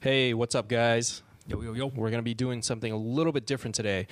Hey, what's up, guys? Yo, yo, yo. We're going to be doing something a little bit different today.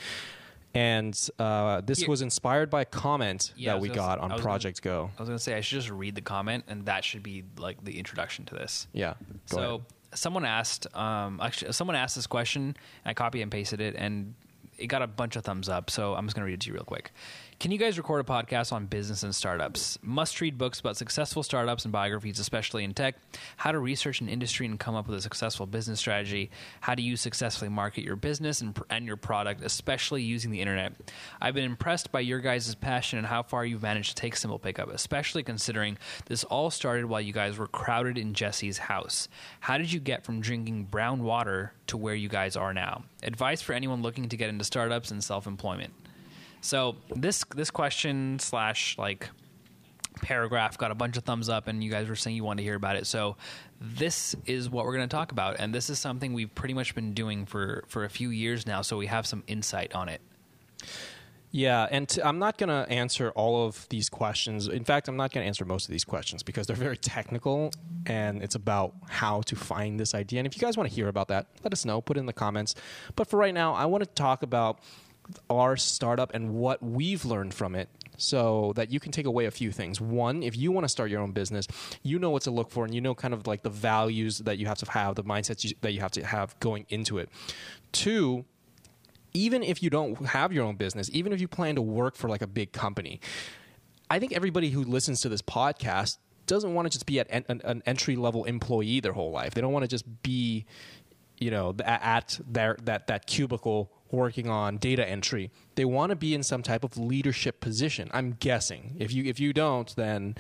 And uh, this was inspired by a comment Yeah, I that was we gonna got I on was Project Go. I was going to say, I should just read the comment, and that should be like the introduction to this. Yeah. Go so, ahead. someone asked, um, actually, someone asked this question, and I copy and pasted it, and it got a bunch of thumbs up. So, I'm just going to read it to you real quick. Can you guys record a podcast on business and startups? Must read books about successful startups and biographies, especially in tech. How to research an industry and come up with a successful business strategy. How do you successfully market your business and, and your product, especially using the internet. I've been impressed by your guys' passion and how far you've managed to take Simple Pickup, especially considering this all started while you guys were crowded in Jesse's house. How did you get from drinking brown water to where you guys are now? Advice for anyone looking to get into startups and self employment. So this this question slash like paragraph got a bunch of thumbs up and you guys were saying you wanted to hear about it so this is what we're going to talk about and this is something we've pretty much been doing for for a few years now so we have some insight on it Yeah, and I'm not going to answer all of these questions. In fact, I'm not going to answer most of these questions because they're very technical and it's about how to find this idea. And if you guys want to hear about that, let us know, put it in the comments. But for right now, I want to talk about our startup and what we've learned from it so that you can take away a few things. One, if you want to start your own business, you know what to look for and you know kind of like the values that you have to have, the mindsets you, that you have to have going into it. Two, even if you don't have your own business, even if you plan to work for like a big company, I think everybody who listens to this podcast doesn't want to just be at an, an, an entry level employee their whole life. They don't want to just be, you know, at their that that cubicle working on data entry. They want to be in some type of leadership position. I'm guessing. If you if you don't, then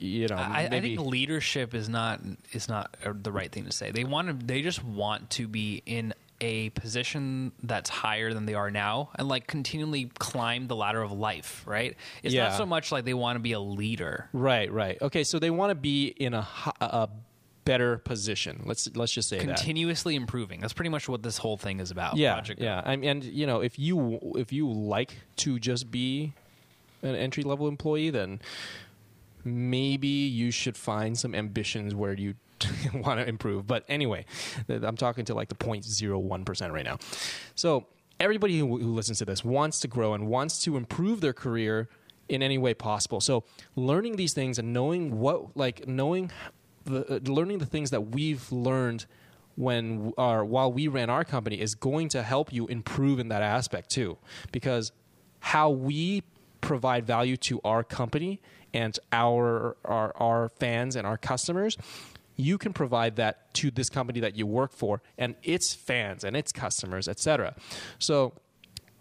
you know I, I think leadership is not is not uh, the right thing to say they want to they just want to be in a position that's higher than they are now and like continually climb the ladder of life right it's Yeah. not so much like they want to be a leader right, right. Okay, so they want to be in a a better position. Let's let's just say that. continuously improving that's pretty much what this whole thing is about yeah, Project yeah. I mean, and you know, if you if you like to just be an entry level employee, then maybe you should find some ambitions where you want to improve. But anyway, I'm talking to like the 0.01 percent right now. So everybody who, who listens to this wants to grow and wants to improve their career in any way possible. So learning these things and knowing what, like knowing the uh, learning the things that we've learned when or while we ran our company is going to help you improve in that aspect too because how we provide value to our company and our our, our fans and our customers you can provide that to this company that you work for and its fans and its customers etc so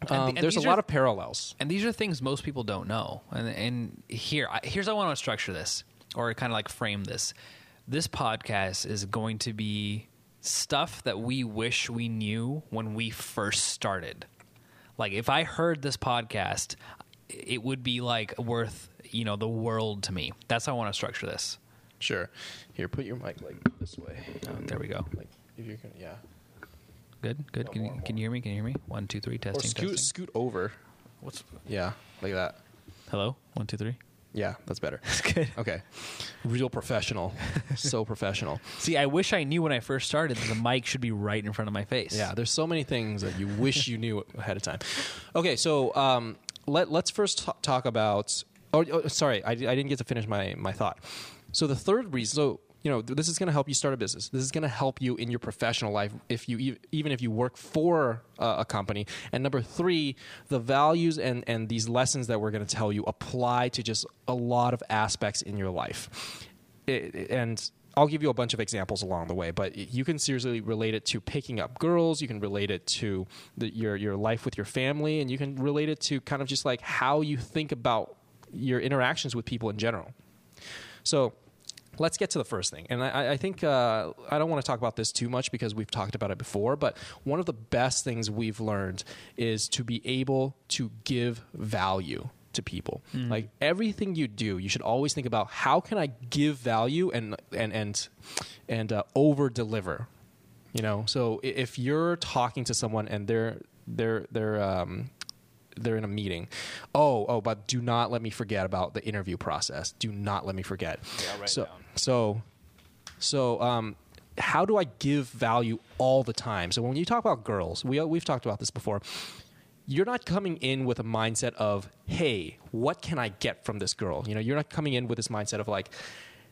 And um, the- there's a lot are- of parallels And these are things most people don't know. And, and here, I- here's how I want to structure this, or kind of like frame this. This podcast is going to be stuff that we wish we knew when we first started. Like, if I heard this podcast, it would be like worth you know the world to me. That's how I want to structure this. sure here put your mic like this way Oh, there we go. Um, like if you're gonna yeah Good, good. No, Can, more, you, can you hear me? Can you hear me? One, two, three. or Testing. scoot testing. scoot over What's yeah like that hello? One, two, three. Yeah that's better That's good. okay real professional so professional See, I wish I knew when I first started that the mic should be right in front of my face. Yeah, there's so many things that you wish you knew ahead of time. Okay, so um, let let's first ta- talk about. Oh, oh, sorry, I, I didn't get to finish my my thought. So the third reason, so you know, this is going to help you start a business. This is going to help you in your professional life if you even if you work for a company. And number three, the values and and these lessons that we're going to tell you apply to just a lot of aspects in your life. It- and I'll give you a bunch of examples along the way, but you can seriously relate it to picking up girls. You can relate it to the, your your life with your family, and you can relate it to kind of just like how you think about your interactions with people in general. So let's get to the first thing. And I, I think uh, I don't want to talk about this too much because we've talked about it before, but one of the best things we've learned is to be able to give value to people. Like everything you do, you should always think about how can I give value and and and and uh, over deliver. You know, so if you're talking to someone and they're they're they're um, they're in a meeting. Oh, oh, but do not let me forget about the interview process. Do not let me forget. Yeah, so, down. So, so, um, how do I give value all the time? So when you talk about girls, we we've talked about this before. You're not coming in with a mindset of, "Hey, what can I get from this girl?" You know, you're not coming in with this mindset of like,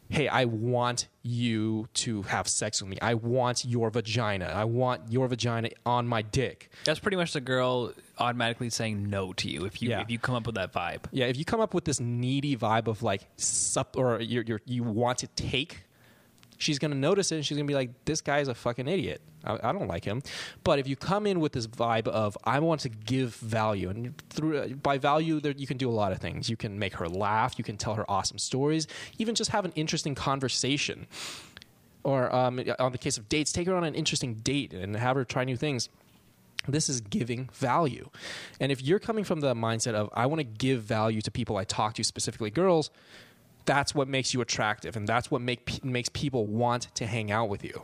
"Hey, I want you to have sex with me. I want your vagina. I want your vagina on my dick." That's pretty much the girl automatically saying no to you if you Yeah. if you come up with that vibe. Yeah, if you come up with this needy vibe of like sup or you're, you want to take, she's gonna notice it and she's gonna be like, "This guy's a fucking idiot. I, I don't like him." But if you come in with this vibe of I want to give value, and through by value, there, you can do a lot of things. You can make her laugh. You can tell her awesome stories. Even just have an interesting conversation. Or um, on the case of dates, take her on an interesting date and have her try new things this is giving value. And if you're coming from the mindset of, I want to give value to people I talk to, specifically girls, that's what makes you attractive. And that's what make, makes people want to hang out with you.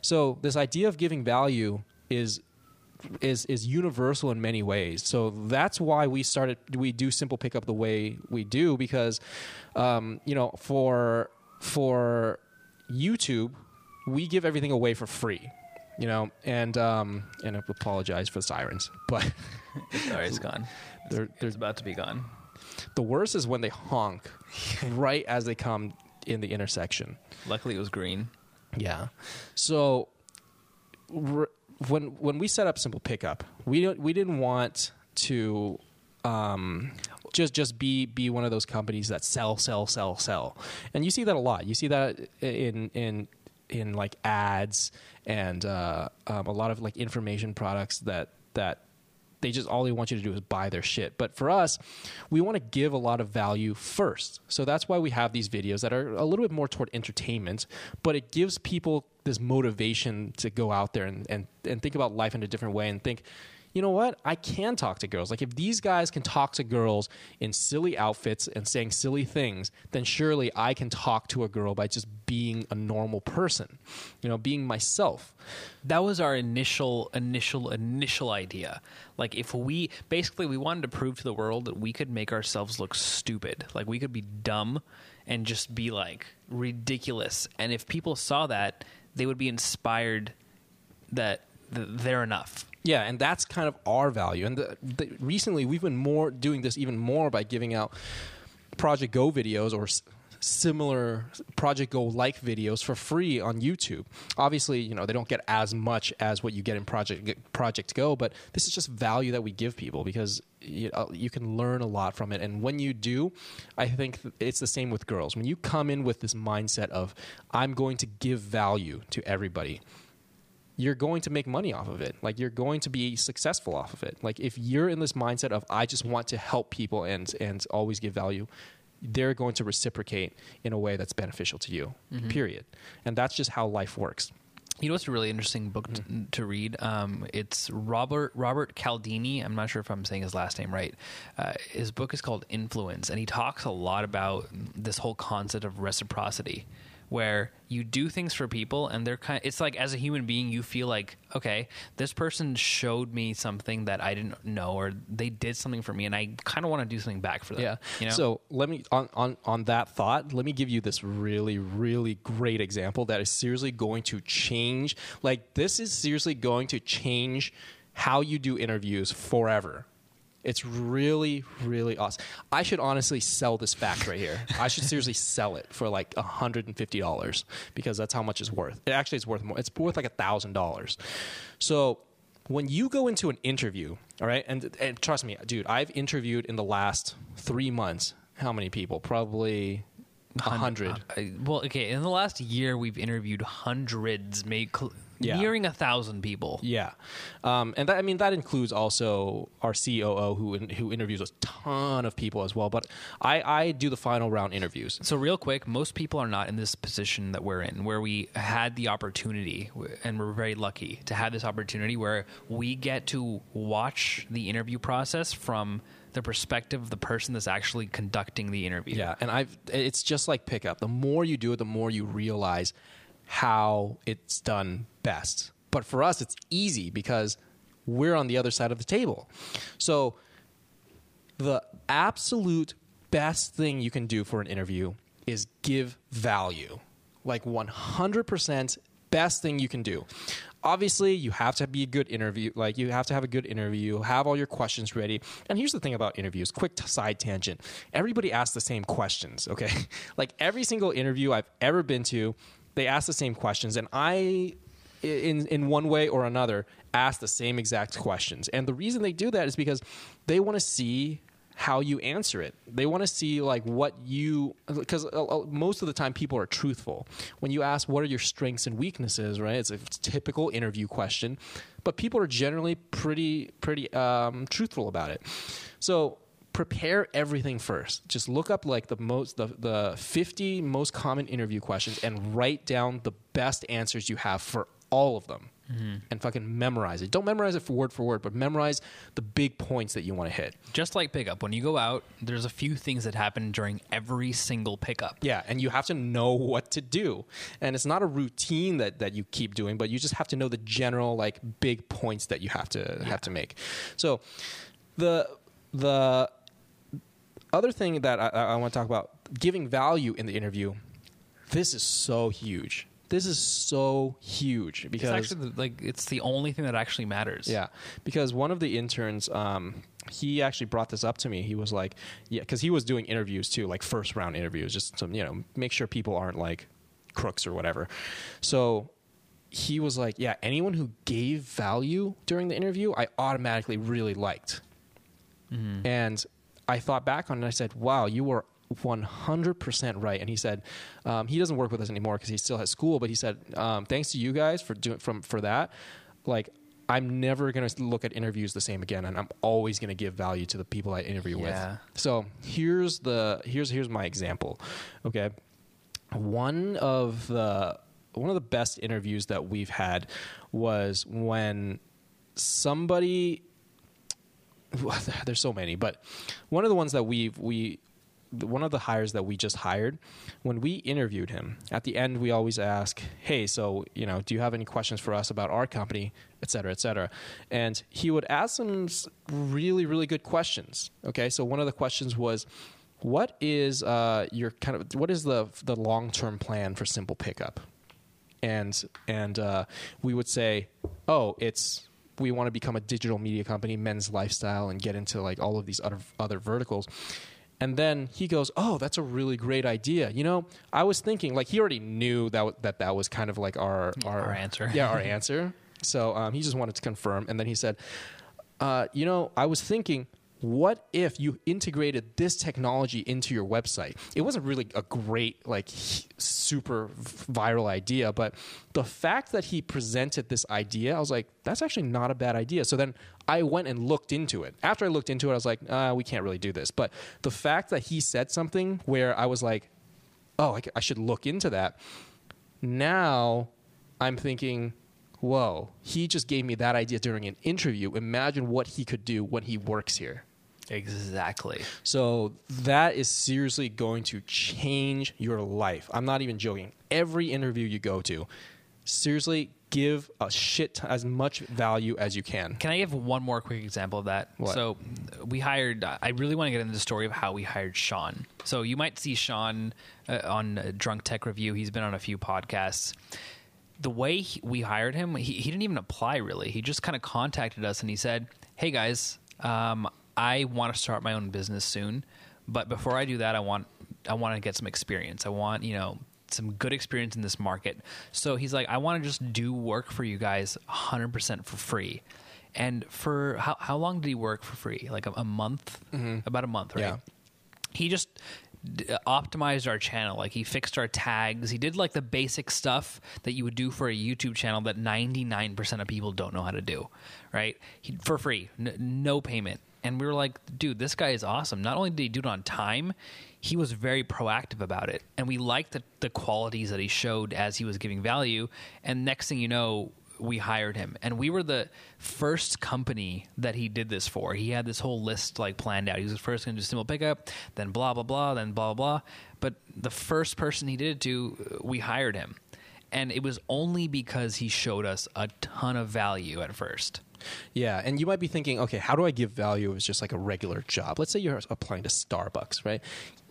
So, this idea of giving value is. Is, is universal in many ways. So that's why we started. We do simple pickup the way we do because, um, you know, for for YouTube, we give everything away for free you know, and um, and I apologize for the sirens, but Sorry, it's gone. they're, they're It's about to be gone. the worst is when they honk right as they come in the intersection. Luckily, it was green. Yeah, so when when we set up simple pickup, we don't we didn't want to um, just just be be one of those companies that sell sell sell sell, and you see that a lot. You see that in in in like ads and uh, um, a lot of like information products that that they just all they want you to do is buy their shit. But for us, we want to give a lot of value first. So that's why we have these videos that are a little bit more toward entertainment, but it gives people this motivation to go out there and, and, and think about life in a different way and think, you know what? I can talk to girls. Like if these guys can talk to girls in silly outfits and saying silly things, then surely I can talk to a girl by just being a normal person. You know, being myself. That was our initial, initial, initial idea. Like, if we basically we wanted to prove to the world that we could make ourselves look stupid, like we could be dumb and just be like ridiculous. And if people saw that, they would be inspired that they're enough. Yeah, and that's kind of our value. And the, the, recently, we've been more doing this even more by giving out Project Go videos or s- similar Project Go like videos for free on YouTube. Obviously, you know they don't get as much as what you get in Project Project Go, but this is just value that we give people because you, uh, you can learn a lot from it. And when you do, I think it's the same with girls. When you come in with this mindset of I'm going to give value to everybody you're going to make money off of it. Like you're going to be successful off of it. Like if you're in this mindset of I just want to help people and and always give value, they're going to reciprocate in a way that's beneficial to you. Period. And that's just how life works. You know what's a really interesting book t- to read? Um, it's Robert Robert Caldini. I'm not sure if I'm saying his last name right. Uh, his book is called Influence, and he talks a lot about this whole concept of reciprocity, where you do things for people, and they're kind. it's like as a human being, you feel like, okay, this person showed me something that I didn't know, or they did something for me, and I kind of want to do something back for them. Yeah. You know? So let me on, on on that thought. Let me give you this really really great example that is seriously going to change. Like this is seriously going to change how you do interviews forever. It's really really awesome. I should honestly sell this back right here. I should seriously sell it for like hundred and fifty dollars because that's how much it's worth. It actually is worth more. It's worth like a thousand dollars. So when you go into an interview, all right, and, and trust me, dude, I've interviewed in the last three months. How many people? Probably a hundred. Uh, well, okay. In the last year, we've interviewed hundreds, cl- Yeah. nearing a thousand people. Yeah, um, and that, I mean that includes also our COO who who interviews a ton of people as well. But I, I do the final round interviews. So, real quick, most people are not in this position that we're in, where we had the opportunity, and we're very lucky to have this opportunity where we get to watch the interview process from the perspective of the person that's actually conducting the interview. Yeah, and I've it's just like pickup. The more you do it, the more you realize how it's done best. But for us, it's easy because we're on the other side of the table. So the absolute best thing you can do for an interview is give value. Like 100% best thing you can do. Obviously, you have to be a good interview. Like you have to have a good interview, have all your questions ready. And here's the thing about interviews. Quick side tangent. Everybody asks the same questions. Okay, like every single interview I've ever been to, they ask the same questions, and I in in one way or another ask the same exact questions. And the reason they do that is because they want to see how you answer it. They want to see like what you because most of the time people are truthful. When you ask what are your strengths and weaknesses, right? It's a typical interview question, but people are generally pretty pretty um, truthful about it. So prepare everything first. Just look up like the most the, the 50 most common interview questions and write down the best answers you have for all of them mm-hmm. and fucking memorize it. Don't memorize it for word for word, but memorize the big points that you want to hit. Just like pickup, when you go out, there's a few things that happen during every single pickup. Yeah, and you have to know what to do. And it's not a routine that, that you keep doing, but you just have to know the general like big points that you have to yeah. have to make. So the the other thing that I, I want to talk about giving value in the interview. This is so huge this is so huge because it's actually like it's the only thing that actually matters. Yeah, because one of the interns, um, he actually brought this up to me. He was like, yeah, because he was doing interviews too, like first round interviews, just to you know make sure people aren't like crooks or whatever. So he was like, yeah, anyone who gave value during the interview, I automatically really liked. Mm-hmm. And I thought back on it and I said, wow, you were 100% right. And he said um, he doesn't work with us anymore because he still has school. But he said um, thanks to you guys for doing from for that. Like I'm never going to look at interviews the same again, and I'm always going to give value to the people I interview yeah. with. So here's the here's here's my example. Okay, one of the one of the best interviews that we've had was when somebody there's so many, but one of the ones that we've we one of the hires that we just hired, when we interviewed him, at the end we always ask, "Hey, so you know, do you have any questions for us about our company, et cetera, et cetera?" And he would ask some really, really good questions. Okay, so one of the questions was, "What is uh, your kind of what is the the long term plan for Simple Pickup?" And and uh, we would say, "Oh, it's." We want to become a digital media company, men's lifestyle, and get into like all of these other other verticals and then he goes, "Oh, that's a really great idea." You know, I was thinking like he already knew that that that was kind of like our our, our answer. Yeah, our answer. So um, he just wanted to confirm, and then he said, uh, "You know, I was thinking." What if you integrated this technology into your website? It wasn't really a great, like, super viral idea, but the fact that he presented this idea, I was like, that's actually not a bad idea. So then I went and looked into it. After I looked into it, I was like, uh, we can't really do this. But the fact that he said something where I was like, oh, I, I should look into that. Now I'm thinking, whoa, he just gave me that idea during an interview. Imagine what he could do when he works here. Exactly. So that is seriously going to change your life. I'm not even joking. Every interview you go to, seriously give a shit t- as much value as you can. Can I give one more quick example of that? What? So we hired. I really want to get into the story of how we hired Sean. So you might see Sean uh, on Drunk Tech Review. He's been on a few podcasts. The way he, we hired him, he, he didn't even apply really. He just kind of contacted us and he said, "Hey guys, um, I want to start my own business soon, but before I do that, I want I want to get some experience. I want you know some good experience in this market. So he's like, I want to just do work for you guys 100% for free. And for how how long did he work for free? Like a, a month, mm-hmm. about a month, right? Yeah. He just optimized our channel. Like he fixed our tags. He did like the basic stuff that you would do for a YouTube channel that 99% of people don't know how to do, right? He, for free, n- no payment and we were like, dude, this guy is awesome. Not only did he do it on time, he was very proactive about it. And we liked the, the qualities that he showed as he was giving value. And next thing you know, we hired him. And we were the first company that he did this for. He had this whole list like planned out. He was first going to do simple pickup, then blah, blah, blah, then blah, blah. But the first person he did it to, uh, we hired him. And it was only because he showed us a ton of value at first. Yeah, and you might be thinking, okay, how do I give value as just like a regular job? Let's say you're applying to Starbucks, right?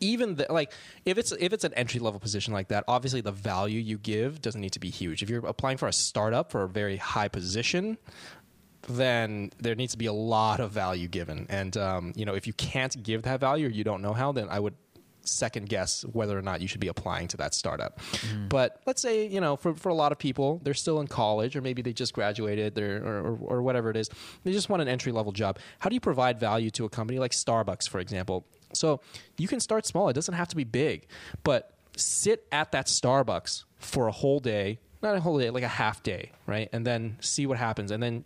Even the, like if it's if it's an entry level position like that, obviously the value you give doesn't need to be huge. If you're applying for a startup for a very high position, then there needs to be a lot of value given. And um, you know, if you can't give that value or you don't know how, then I would second guess whether or not you should be applying to that startup. But let's say, you know, for, for a lot of people, they're still in college or maybe they just graduated they're, or, or, or whatever it is. They just want an entry level job. How do you provide value to a company like Starbucks, for example? So you can start small. It doesn't have to be big, but sit at that Starbucks for a whole day, not a whole day, like a half day, right? And then see what happens. And then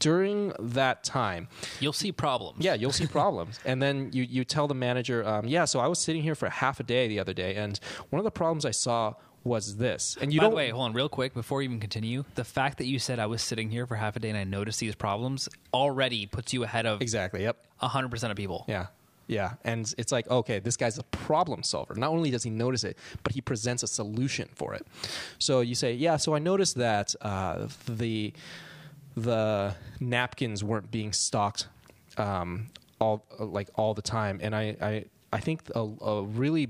during that time, You'll see problems. yeah, you'll see problems. And then you, you tell the manager, um, yeah, so I was sitting here for half a day the other day, and one of the problems I saw was this. And you By don't the way, hold on, real quick before you even continue. The fact that you said I was sitting here for half a day and I noticed these problems already puts you ahead of exactly. Yep. hundred percent of people. Yeah. Yeah. And it's like, okay, this guy's a problem solver. Not only does he notice it, but he presents a solution for it. So you say, yeah, so I noticed that uh, the the napkins weren't being stocked um, all like all the time, and I I, I think a, a really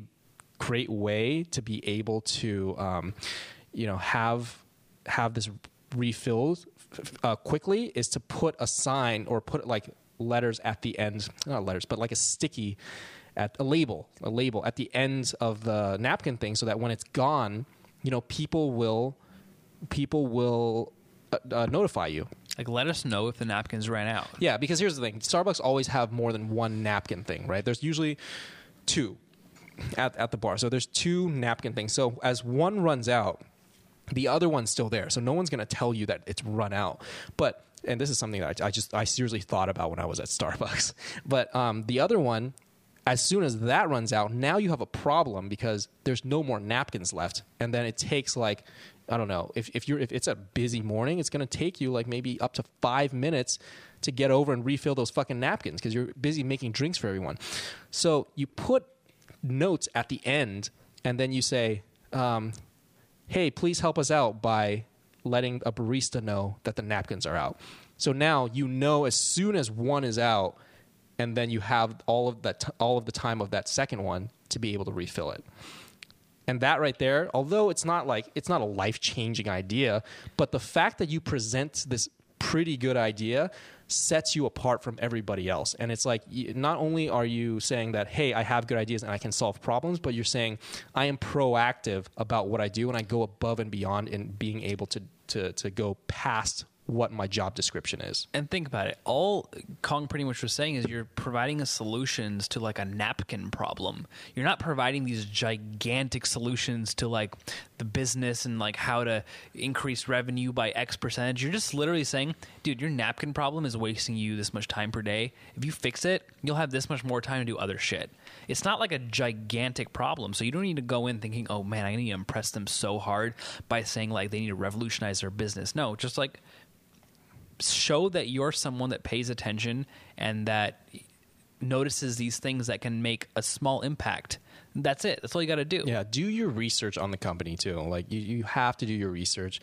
great way to be able to um, you know have have this refilled uh, quickly is to put a sign or put like letters at the end not letters but like a sticky at a label a label at the end of the napkin thing so that when it's gone you know people will people will uh, uh, notify you Like, let us know if the napkins ran out. yeah, because here's the thing: Starbucks always have more than one napkin thing, right? There's usually two at at the bar, so there's two napkin things. So as one runs out, the other one's still there. So no one's going to tell you that it's run out. But and this is something that I, I just I seriously thought about when I was at Starbucks. But um, the other one. As soon as that runs out, now you have a problem because there's no more napkins left, and then it takes like I don't know if if you're if it's a busy morning, it's going to take you like maybe up to five minutes to get over and refill those fucking napkins because you're busy making drinks for everyone. So you put notes at the end, and then you say, um, "Hey, please help us out by letting a barista know that the napkins are out." So now you know as soon as one is out, and then you have all of that t- all of the time of that second one to be able to refill it and that right there although it's not like it's not a life-changing idea but the fact that you present this pretty good idea sets you apart from everybody else. And it's like not only are you saying that hey i have good ideas and i can solve problems but you're saying i am proactive about what i do and i go above and beyond in being able to to, to go past what my job description is And think about it. All Kong pretty much was saying is you're providing a solutions to like a napkin problem. You're not providing these gigantic solutions to like the business and like how to increase revenue by X percentage. You're just literally saying, dude, your napkin problem is wasting you this much time per day. If you fix it, you'll have this much more time to do other shit. It's not like a gigantic problem. So you don't need to go in thinking, oh man, I need to impress them so hard by saying like they need to revolutionize their business. No, just like show that you're someone that pays attention and that notices these things that can make a small impact. That's it. That's all you got to do. Yeah, do your research on the company too. Like you, you have to do your research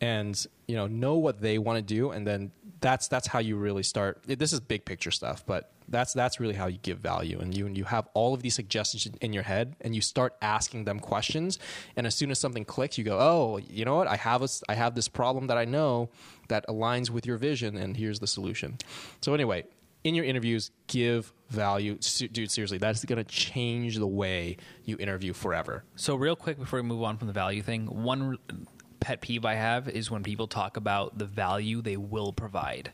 and you know know what they want to do and then that's that's how you really start this is big picture stuff but that's that's really how you give value and you and you have all of these suggestions in your head and you start asking them questions and as soon as something clicks you go oh you know what i have a, I have this problem that i know that aligns with your vision and here's the solution so anyway in your interviews give value dude seriously that's going to change the way you interview forever So, real quick before we move on from the value thing, one pet peeve I have is when people talk about the value they will provide.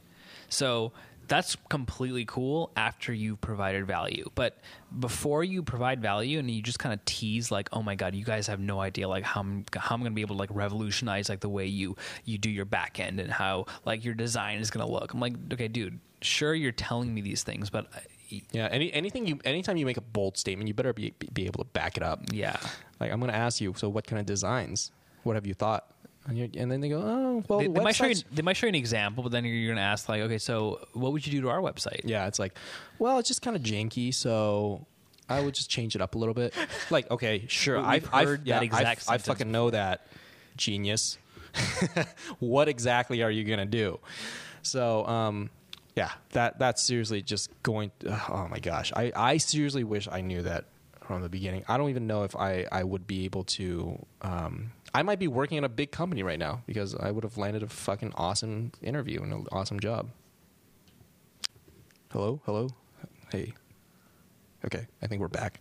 So, that's completely cool after you've provided value. But before you provide value and you just kind of tease like, "Oh my god, you guys have no idea like how I'm how I'm going to be able to like revolutionize like the way you you do your back end and how like your design is going to look." I'm like, "Okay, dude, sure you're telling me these things, but Yeah, any anything you anytime you make a bold statement, you better be be able to back it up. yeah." Like I'm going to ask you, so what kind of designs? What have you thought? And, you're, and then they go, oh, well, They, the they might show you, they might show you an example, but then you're going to ask like, okay, so what would you do to our website? Yeah, it's like, well, it's just kind of janky, so I would just change it up a little bit. Like, okay, sure, I've, I've heard yeah, that exact I've- I fucking know that, genius. what exactly are you gonna do? So, um, yeah, that that's seriously just going. oh my gosh, I I seriously wish I knew that from the beginning. I don't even know if I I would be able to. Um, I might be working in a big company right now because I would have landed a fucking awesome interview and an awesome job. Hello, hello, hey. Okay, I think we're back.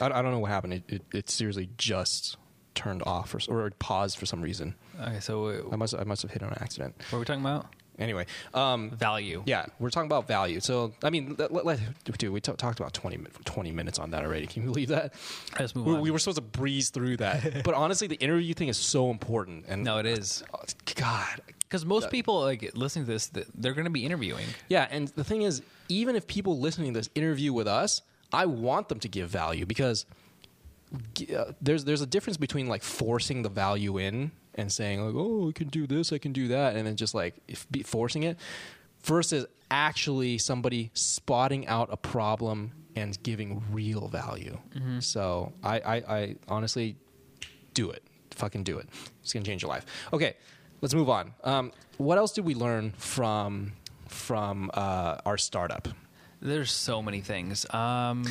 I, I don't know what happened. It, it, it seriously just turned off or, or paused for some reason. Okay, so uh, I must I must have hit on accident. what are we talking about? Anyway, um, Value. yeah, we're talking about value. So I mean, let, let, dude, we t- talked about 20, 20 minutes on that already. Can you believe that? Let's move We, on. we were supposed to breeze through that, but honestly, the interview thing is so important. And no, it is Oh, God, because most people like listening to this, they're going to be interviewing. Yeah, and the thing is, even if people listening to this interview with us, I want them to give value because uh, there's there's a difference between like forcing the value in and saying like, oh, I can do this, I can do that, and then just like if, be forcing it, versus actually somebody spotting out a problem and giving real value. So I, I, I honestly do it. Fucking do it. It's gonna change your life. Okay, let's move on. Um, what else did we learn from from uh, our startup? There's so many things. Um,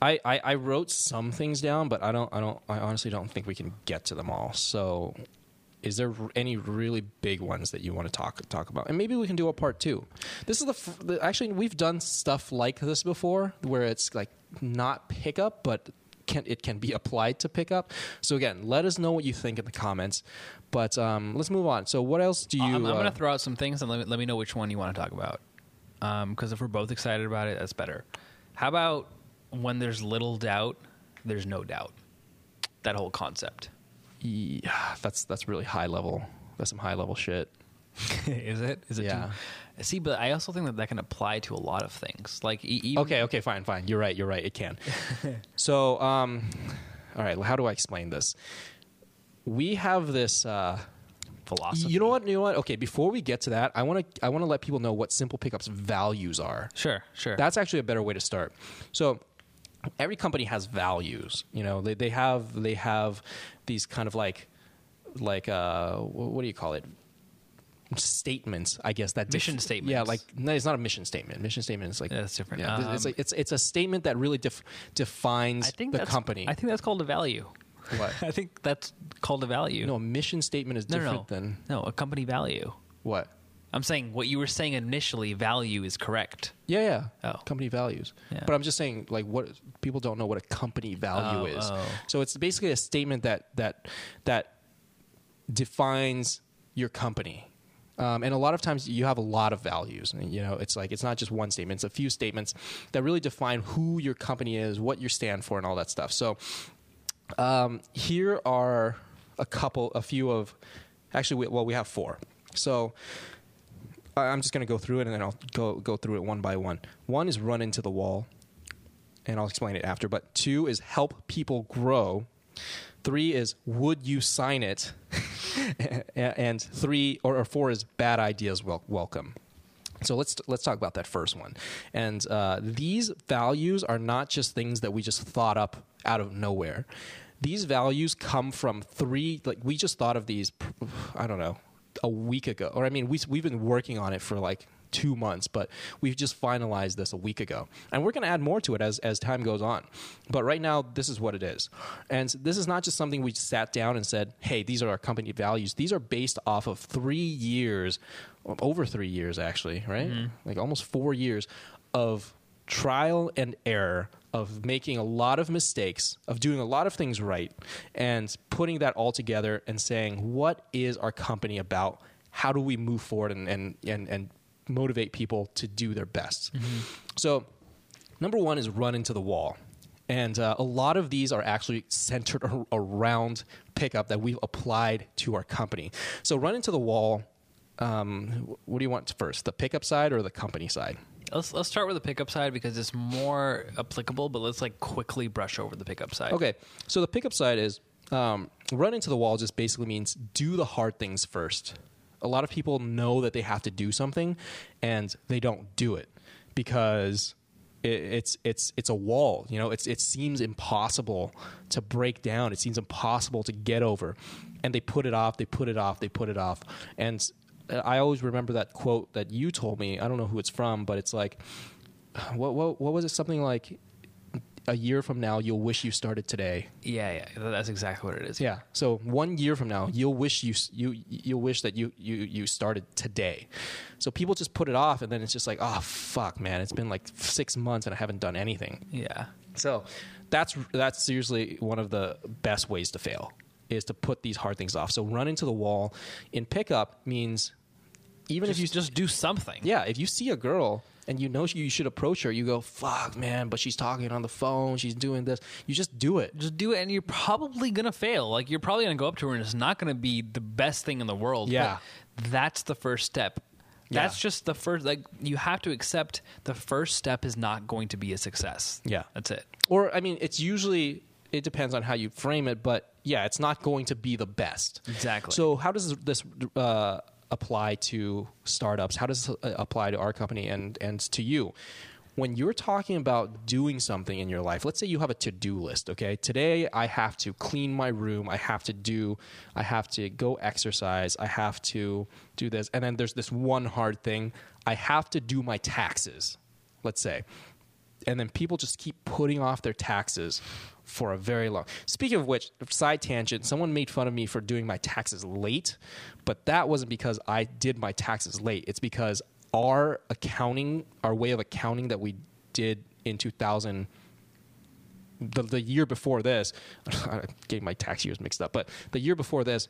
I, I, I wrote some things down, but I don't I don't I honestly don't think we can get to them all. So, is there any really big ones that you want to talk talk about? And maybe we can do a part two. This is the, f- the actually we've done stuff like this before, where it's like not pickup, but can it can be applied to pickup. So again, let us know what you think in the comments. But um, let's move on. So what else do you? I'm, I'm going uh, to throw out some things and let me, let me know which one you want to talk about. Because if we're both excited about it, that's better. How about when there's little doubt, there's no doubt? That whole concept. Yeah, that's that's really high level. That's some high level shit. is it? Is it? Yeah. Too, see, but I also think that that can apply to a lot of things. Like even, Okay, okay, fine, fine. You're right. You're right. It can. so, um, all right. How do I explain this? We have this. Uh, philosophy. you know what? You know what? Okay. Before we get to that, I want to. I want to let people know what Simple Pickup's values are. Sure, sure. That's actually a better way to start. So every company has values. You know, they they have they have these kind of like like uh what do you call it? Statements, I guess that Mission statement. Yeah, like no, it's not a mission statement. Mission statement is like Yeah, that's different. Yeah, it's Um, like it's it's a statement that really def- defines I think the company. I think that's called a value. What? I think that's called a value. no, a mission statement is no, no, different no. than no, a company value. what? I'm saying what you were saying initially, value is correct. Yeah, yeah. Oh. Company values. Yeah. But I'm just saying, like, what people don't know what a company value Oh, is. oh. So it's basically a statement that that that defines your company. Um, and a lot of times you have a lot of values. And, you know, it's like it's not just one statement; it's a few statements that really define who your company is, what you stand for, and all that stuff. So um, here are a couple, a few of, actually, we, well, we have four. So I'm just going to go through it and then I'll go go through it one by one. One is run into the wall, and I'll explain it after. But two is help people grow. Three is would you sign it, and three or, or four is bad ideas wel- welcome. So let's let's talk about that first one. And uh, these values are not just things that we just thought up out of nowhere. These values come from three. Like we just thought of these. I don't know, a week ago, or I mean, we we've been working on it for like two months, but we've just finalized this a week ago, and we're going to add more to it as as time goes on. But right now, this is what it is, and this is not just something we sat down and said, "Hey, these are our company values." These are based off of three years, over three years actually, right? Mm-hmm. Like almost four years of trial and error of making a lot of mistakes, of doing a lot of things right, and putting that all together and saying, what is our company about? How do we move forward and, and, and, and motivate people to do their best? So, number one is run into the wall. And uh, a lot of these are actually centered ar- around pickup that we've applied to our company. So, run into the wall. Um, what do you want first, the pickup side or the company side? Let's let's start with the pickup side because it's more applicable. But let's like quickly brush over the pickup side. Okay, so the pickup side is um, run into the wall. Just basically means do the hard things first. A lot of people know that they have to do something, and they don't do it because it, it's it's it's a wall. You know, it's it seems impossible to break down. It seems impossible to get over, and they put it off. They put it off. They put it off, and I always remember that quote that you told me. I don't know who it's from, but it's like, what what what was it? Something like a year from now you'll wish you started today. Yeah, yeah, that's exactly what it is. Yeah. So one year from now, you'll wish you you you'll wish that you you you started today. So people just put it off, and then it's just like, oh fuck, man, it's been like six months and I haven't done anything. Yeah. So that's that's seriously one of the best ways to fail is to put these hard things off. So run into the wall in pickup means even Just, if you just do something. yeah, if you see a girl and you know you should approach her, you go, "Fuck, man!" But she's talking on the phone. She's doing this. You just do it. Just do it, and you're probably gonna fail. Like you're probably gonna go up to her, and it's not gonna be the best thing in the world. Yeah. that's the first step. Yeah. That's just the first. Like you have to accept the first step is not going to be a success. Yeah. that's it. Or I mean, it's usually it depends on how you frame it, but yeah, it's not going to be the best. Exactly. So how does this uh, apply to startups? How does it uh, apply to our company and and to you? When you're talking about doing something in your life, let's say you have a to-do list, okay? Today I have to clean my room, I have to do I have to go exercise, I have to do this. And then there's this one hard thing, I have to do my taxes. Let's say and then people just keep putting off their taxes for a very long. Speaking of which, side tangent, someone made fun of me for doing my taxes late, but that wasn't because I did my taxes late. It's because our accounting, our way of accounting that we did in 2000 the, the year before this, I getting my tax years mixed up, but the year before this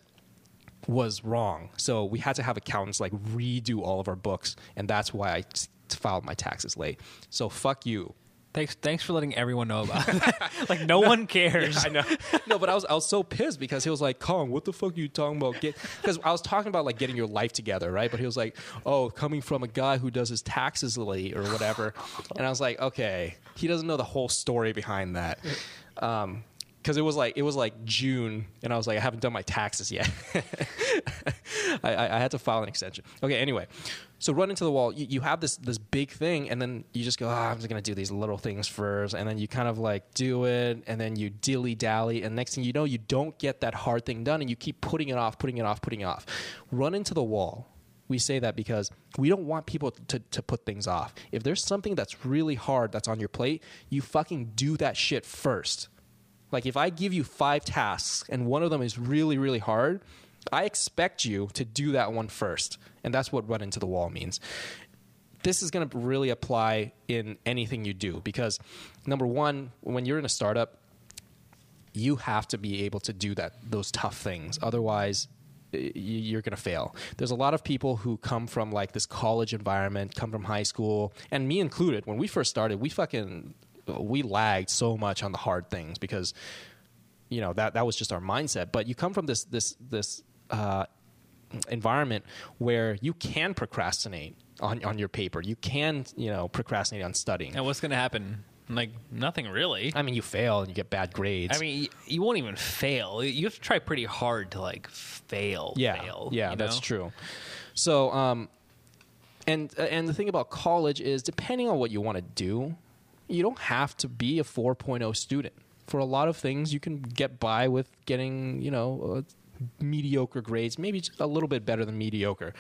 was wrong. So we had to have accountants like redo all of our books, and that's why I filed my taxes late. So fuck you. Thanks, thanks for letting everyone know about it. like no one cares. I know. no, but I was I was so pissed because he was like, "Kong, what the fuck are you talking about?" Because I was talking about like getting your life together, right? But he was like, "Oh, coming from a guy who does his taxes late or whatever," and I was like, "Okay, he doesn't know the whole story behind that." Um, because it was like it was like June, and I was like, I haven't done my taxes yet. I, I, I had to file an extension. Okay, anyway, so run into the wall. You, you have this this big thing, and then you just go, "Ah, I'm just gonna do these little things first, and then you kind of like do it, and then you dilly dally, and next thing you know, you don't get that hard thing done, and you keep putting it off, putting it off, putting it off. Run into the wall. We say that because we don't want people to, to put things off. If there's something that's really hard that's on your plate, you fucking do that shit first. Like if I give you five tasks and one of them is really, really hard, I expect you to do that one first. And that's what run into the wall means. This is going to really apply in anything you do because number one, when you're in a startup, you have to be able to do that those tough things. Otherwise, you're going to fail. There's a lot of people who come from like this college environment, come from high school, and me included. When we first started, we fucking we lagged so much on the hard things because you know that that was just our mindset. But you come from this this this uh, environment where you can procrastinate on on your paper. You can you know procrastinate on studying. And what's gonna happen? Like nothing really. I mean, you fail and you get bad grades. I mean, you won't even fail. You have to try pretty hard to like fail. yeah, fail, yeah, that's know? true. So, um, and and the thing about college is, depending on what you want to do, you don't have to be a 4.0 student. For a lot of things, you can get by with getting you know uh, mediocre grades, maybe just a little bit better than mediocre.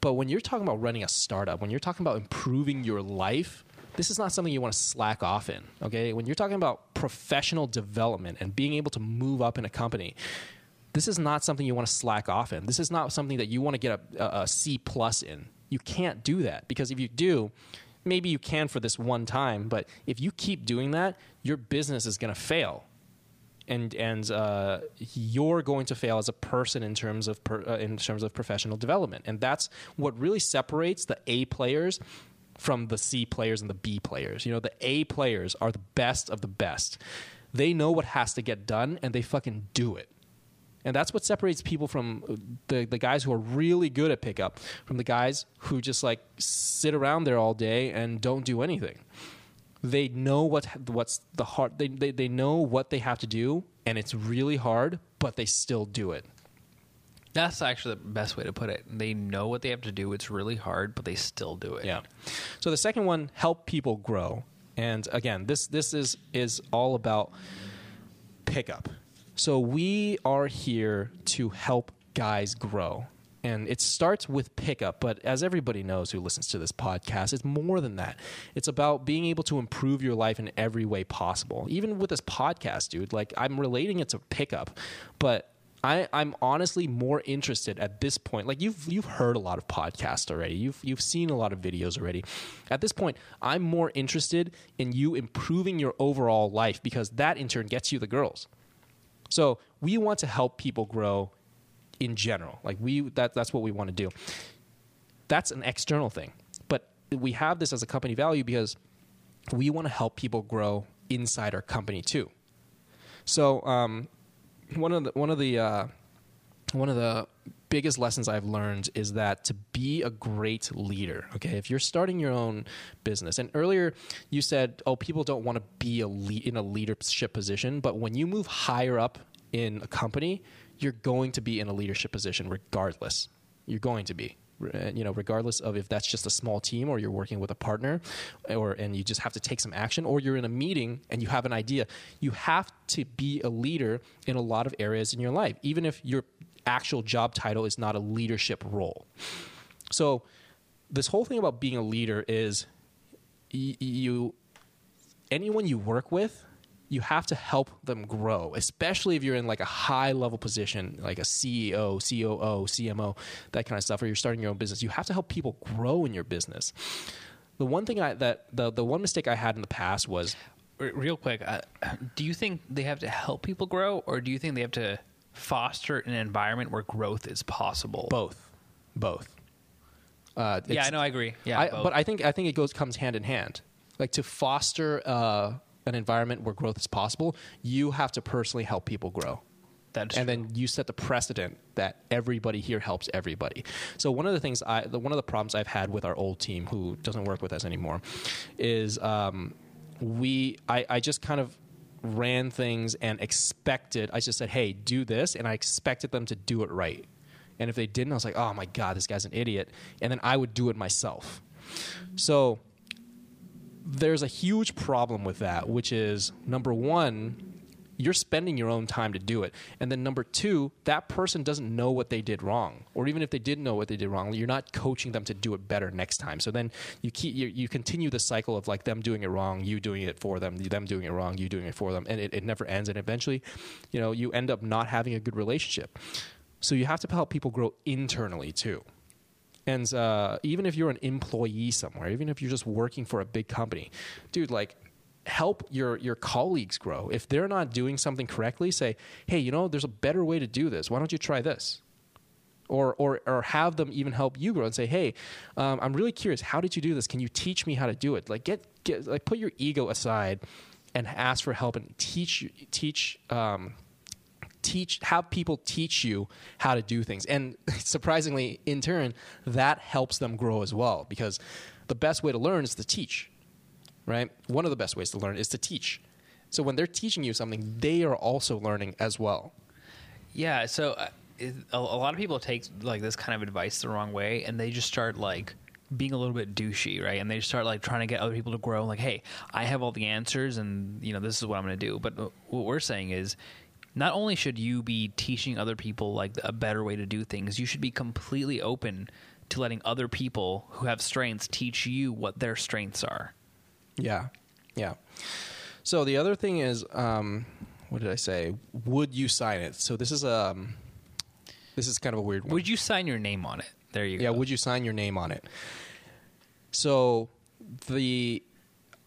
But when you're talking about running a startup, when you're talking about improving your life, this is not something you want to slack off in. Okay, when you're talking about professional development and being able to move up in a company, this is not something you want to slack off in. This is not something that you want to get a, a, a C plus in. You can't do that because if you do, maybe you can for this one time, but if you keep doing that, your business is going to fail and and uh, you're going to fail as a person in terms of per, uh, in terms of professional development, and that's what really separates the A players from the C players and the B players. You know, the A players are the best of the best. They know what has to get done, and they fucking do it. And that's what separates people from the, the guys who are really good at pickup from the guys who just like sit around there all day and don't do anything they know what what's the hard they, they they know what they have to do and it's really hard but they still do it That's actually the best way to put it. They know what they have to do. It's really hard, but they still do it. yeah so the second one help people grow and again this this is is all about pickup so we are here to help guys grow And it starts with pickup, but as everybody knows who listens to this podcast, it's more than that. It's about being able to improve your life in every way possible. Even with this podcast, dude, like I'm relating it to pickup, but I, I'm honestly more interested at this point. Like you've you've heard a lot of podcasts already. You've you've seen a lot of videos already. At this point, I'm more interested in you improving your overall life because that in turn gets you the girls. So we want to help people grow in general. Like we that that's what we want to do. That's an external thing. But we have this as a company value because we want to help people grow inside our company too. So um, one of the one of the uh, one of the biggest lessons I've learned is that to be a great leader, okay, if you're starting your own business, and earlier you said, oh, people don't want to be a lead, in a leadership position, but when you move higher up in a company, you're going to be in a leadership position regardless. You're going to be you know regardless of if that's just a small team or you're working with a partner or and you just have to take some action or you're in a meeting and you have an idea you have to be a leader in a lot of areas in your life even if your actual job title is not a leadership role so this whole thing about being a leader is y- you anyone you work with you have to help them grow, especially if you're in like a high level position, like a CEO, COO, CMO, that kind of stuff, or you're starting your own business. You have to help people grow in your business. The one thing I that the the one mistake I had in the past was real quick. Uh, do you think they have to help people grow, or do you think they have to foster an environment where growth is possible? both, both. Uh, Yeah, I know. I agree. Yeah, I, but I think I think it goes comes hand in hand. Like to foster uh, an environment where growth is possible, you have to personally help people grow. And true. then you set the precedent that everybody here helps everybody. So one of the things I, the, one of the problems I've had with our old team who doesn't work with us anymore, is um, we I, I just kind of ran things and expected. I just said, "Hey, do this," and I expected them to do it right. And if they didn't, I was like, "Oh my god, this guy's an idiot," and then I would do it myself. So there's a huge problem with that, which is number one, you're spending your own time to do it. And then number two, that person doesn't know what they did wrong. Or even if they did know what they did wrong, you're not coaching them to do it better next time. So then you keep you, you continue the cycle of like them doing it wrong, you doing it for them, them doing it wrong, you doing it for them, and it, it never ends. And eventually, you know, you end up not having a good relationship. So you have to help people grow internally too. And uh, even if you're an employee somewhere, even if you're just working for a big company, dude, like help your your colleagues grow. If they're not doing something correctly, say, "Hey, you know, there's a better way to do this. Why don't you try this?" Or or or have them even help you grow and say, "Hey, um, I'm really curious. How did you do this? Can you teach me how to do it?" Like get get like put your ego aside and ask for help and teach teach um, teach have people teach you how to do things and surprisingly in turn that helps them grow as well because the best way to learn is to teach right one of the best ways to learn is to teach so when they're teaching you something they are also learning as well Yeah, so uh, it, a, a lot of people take like this kind of advice the wrong way, and they just start like being a little bit douchey, right? And they start like trying to get other people to grow. Like, hey, I have all the answers, and you know this is what I'm going to do. But uh, what we're saying is. Not only should you be teaching other people like a better way to do things, you should be completely open to letting other people who have strengths teach you what their strengths are. yeah yeah so the other thing is um, what did i say would you sign it so this is um this is kind of a weird one Would you sign your name on it? There you Yeah, go. Yeah. Would you sign your name on it? So the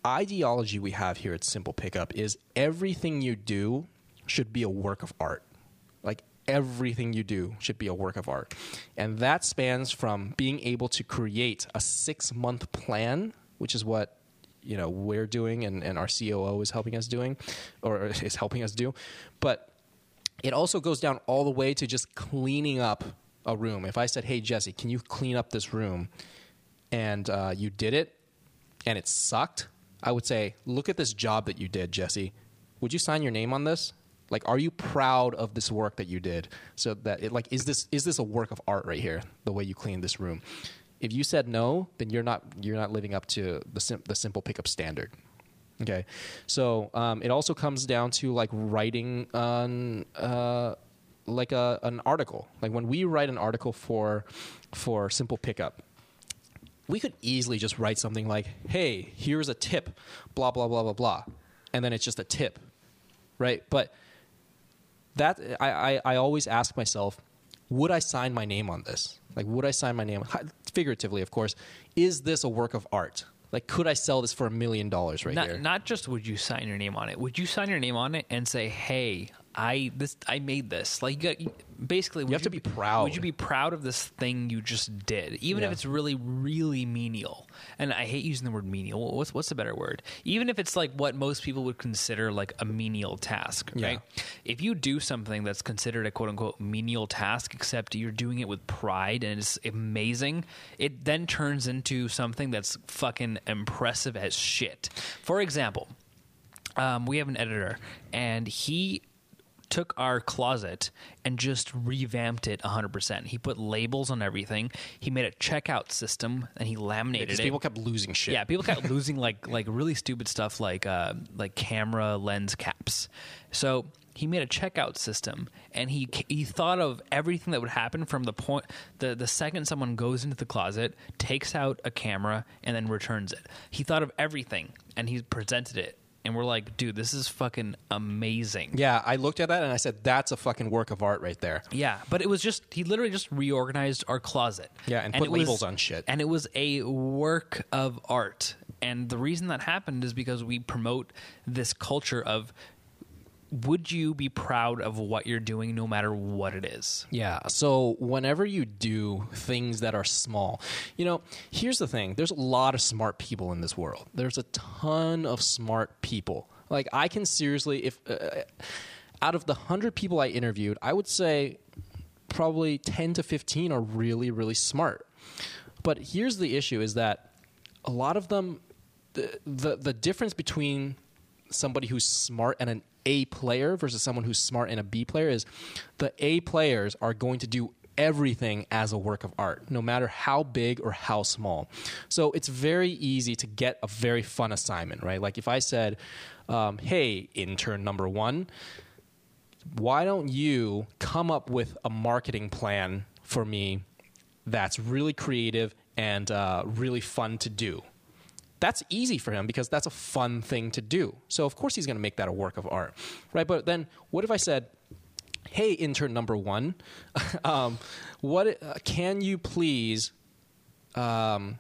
ideology we have here at Simple Pickup is everything you do should be a work of art. Like everything you do should be a work of art. And that spans from being able to create a 6-month plan, which is what you know we're doing and, and our COO is helping us doing or is helping us do. But it also goes down all the way to just cleaning up a room. If I said, "Hey Jesse, can you clean up this room?" and uh, you did it, and it sucked, I would say, "Look at this job that you did, Jesse. Would you sign your name on this? Like, are you proud of this work that you did? So that it like is this is this a work of art right here? The way you cleaned this room." If you said no, then you're not you're not living up to the sim- the simple pickup standard. Okay, so um, it also comes down to like writing on uh, like a an article. Like when we write an article for for Simple Pickup, we could easily just write something like, "Hey, here's a tip, blah blah blah blah blah," and then it's just a tip, right? But that I, I, I always ask myself, would I sign my name on this? Like, would I sign my name, figuratively, of course? Is this a work of art? Like, could I sell this for a million dollars right not, here? not just would you sign your name on it would you sign your name on it and say hey i this i made this like you got basically would have to be proud. would you be proud of this thing you just did even if it's really really menial? And i hate using the word menial. What's what's the better word? Even if it's like what most people would consider like a menial task Yeah. right? If you do something that's considered a quote unquote menial task except you're doing it with pride and it's amazing it then turns into something that's fucking impressive as shit. For example um, we have an editor, and he took our closet and just revamped it 100%. He put labels on everything. He made a checkout system, and he laminated Because it. people kept losing shit. Yeah, people kept losing like like really stupid stuff like uh, like camera lens caps. So he made a checkout system, and he he thought of everything that would happen from the point the the second someone goes into the closet, takes out a camera, and then returns it. He thought of everything, and he presented it, and we're like, dude, this is fucking amazing. Yeah, I looked at that and I said, "That's a fucking work of art right there." Yeah, but it was just he literally just reorganized our closet. Yeah, and put it was- labels on shit. And it was a work of art. And the reason that happened is because we promote this culture of would you be proud of what you're doing no matter what it is? Yeah. So whenever you do things that are small, you know, here's the thing there's a lot of smart people in this world. There's a ton of smart people. Like, I can seriously, if uh, out of the 100 people I interviewed, I would say probably 10 to 15 are really, really smart. But here's the issue is that a lot of them, the, the, the difference between somebody who's smart and an A player versus someone who's smart and a B player is the A players are going to do everything as a work of art, no matter how big or how small. So it's very easy to get a very fun assignment, right? Like if I said, um, hey, intern number one, why don't you come up with a marketing plan for me that's really creative and uh, really fun to do? That's easy for him because that's a fun thing to do. So of course he's going to make that a work of art, right? But then what if I said, "Hey, intern number one, um, what uh, can you please um,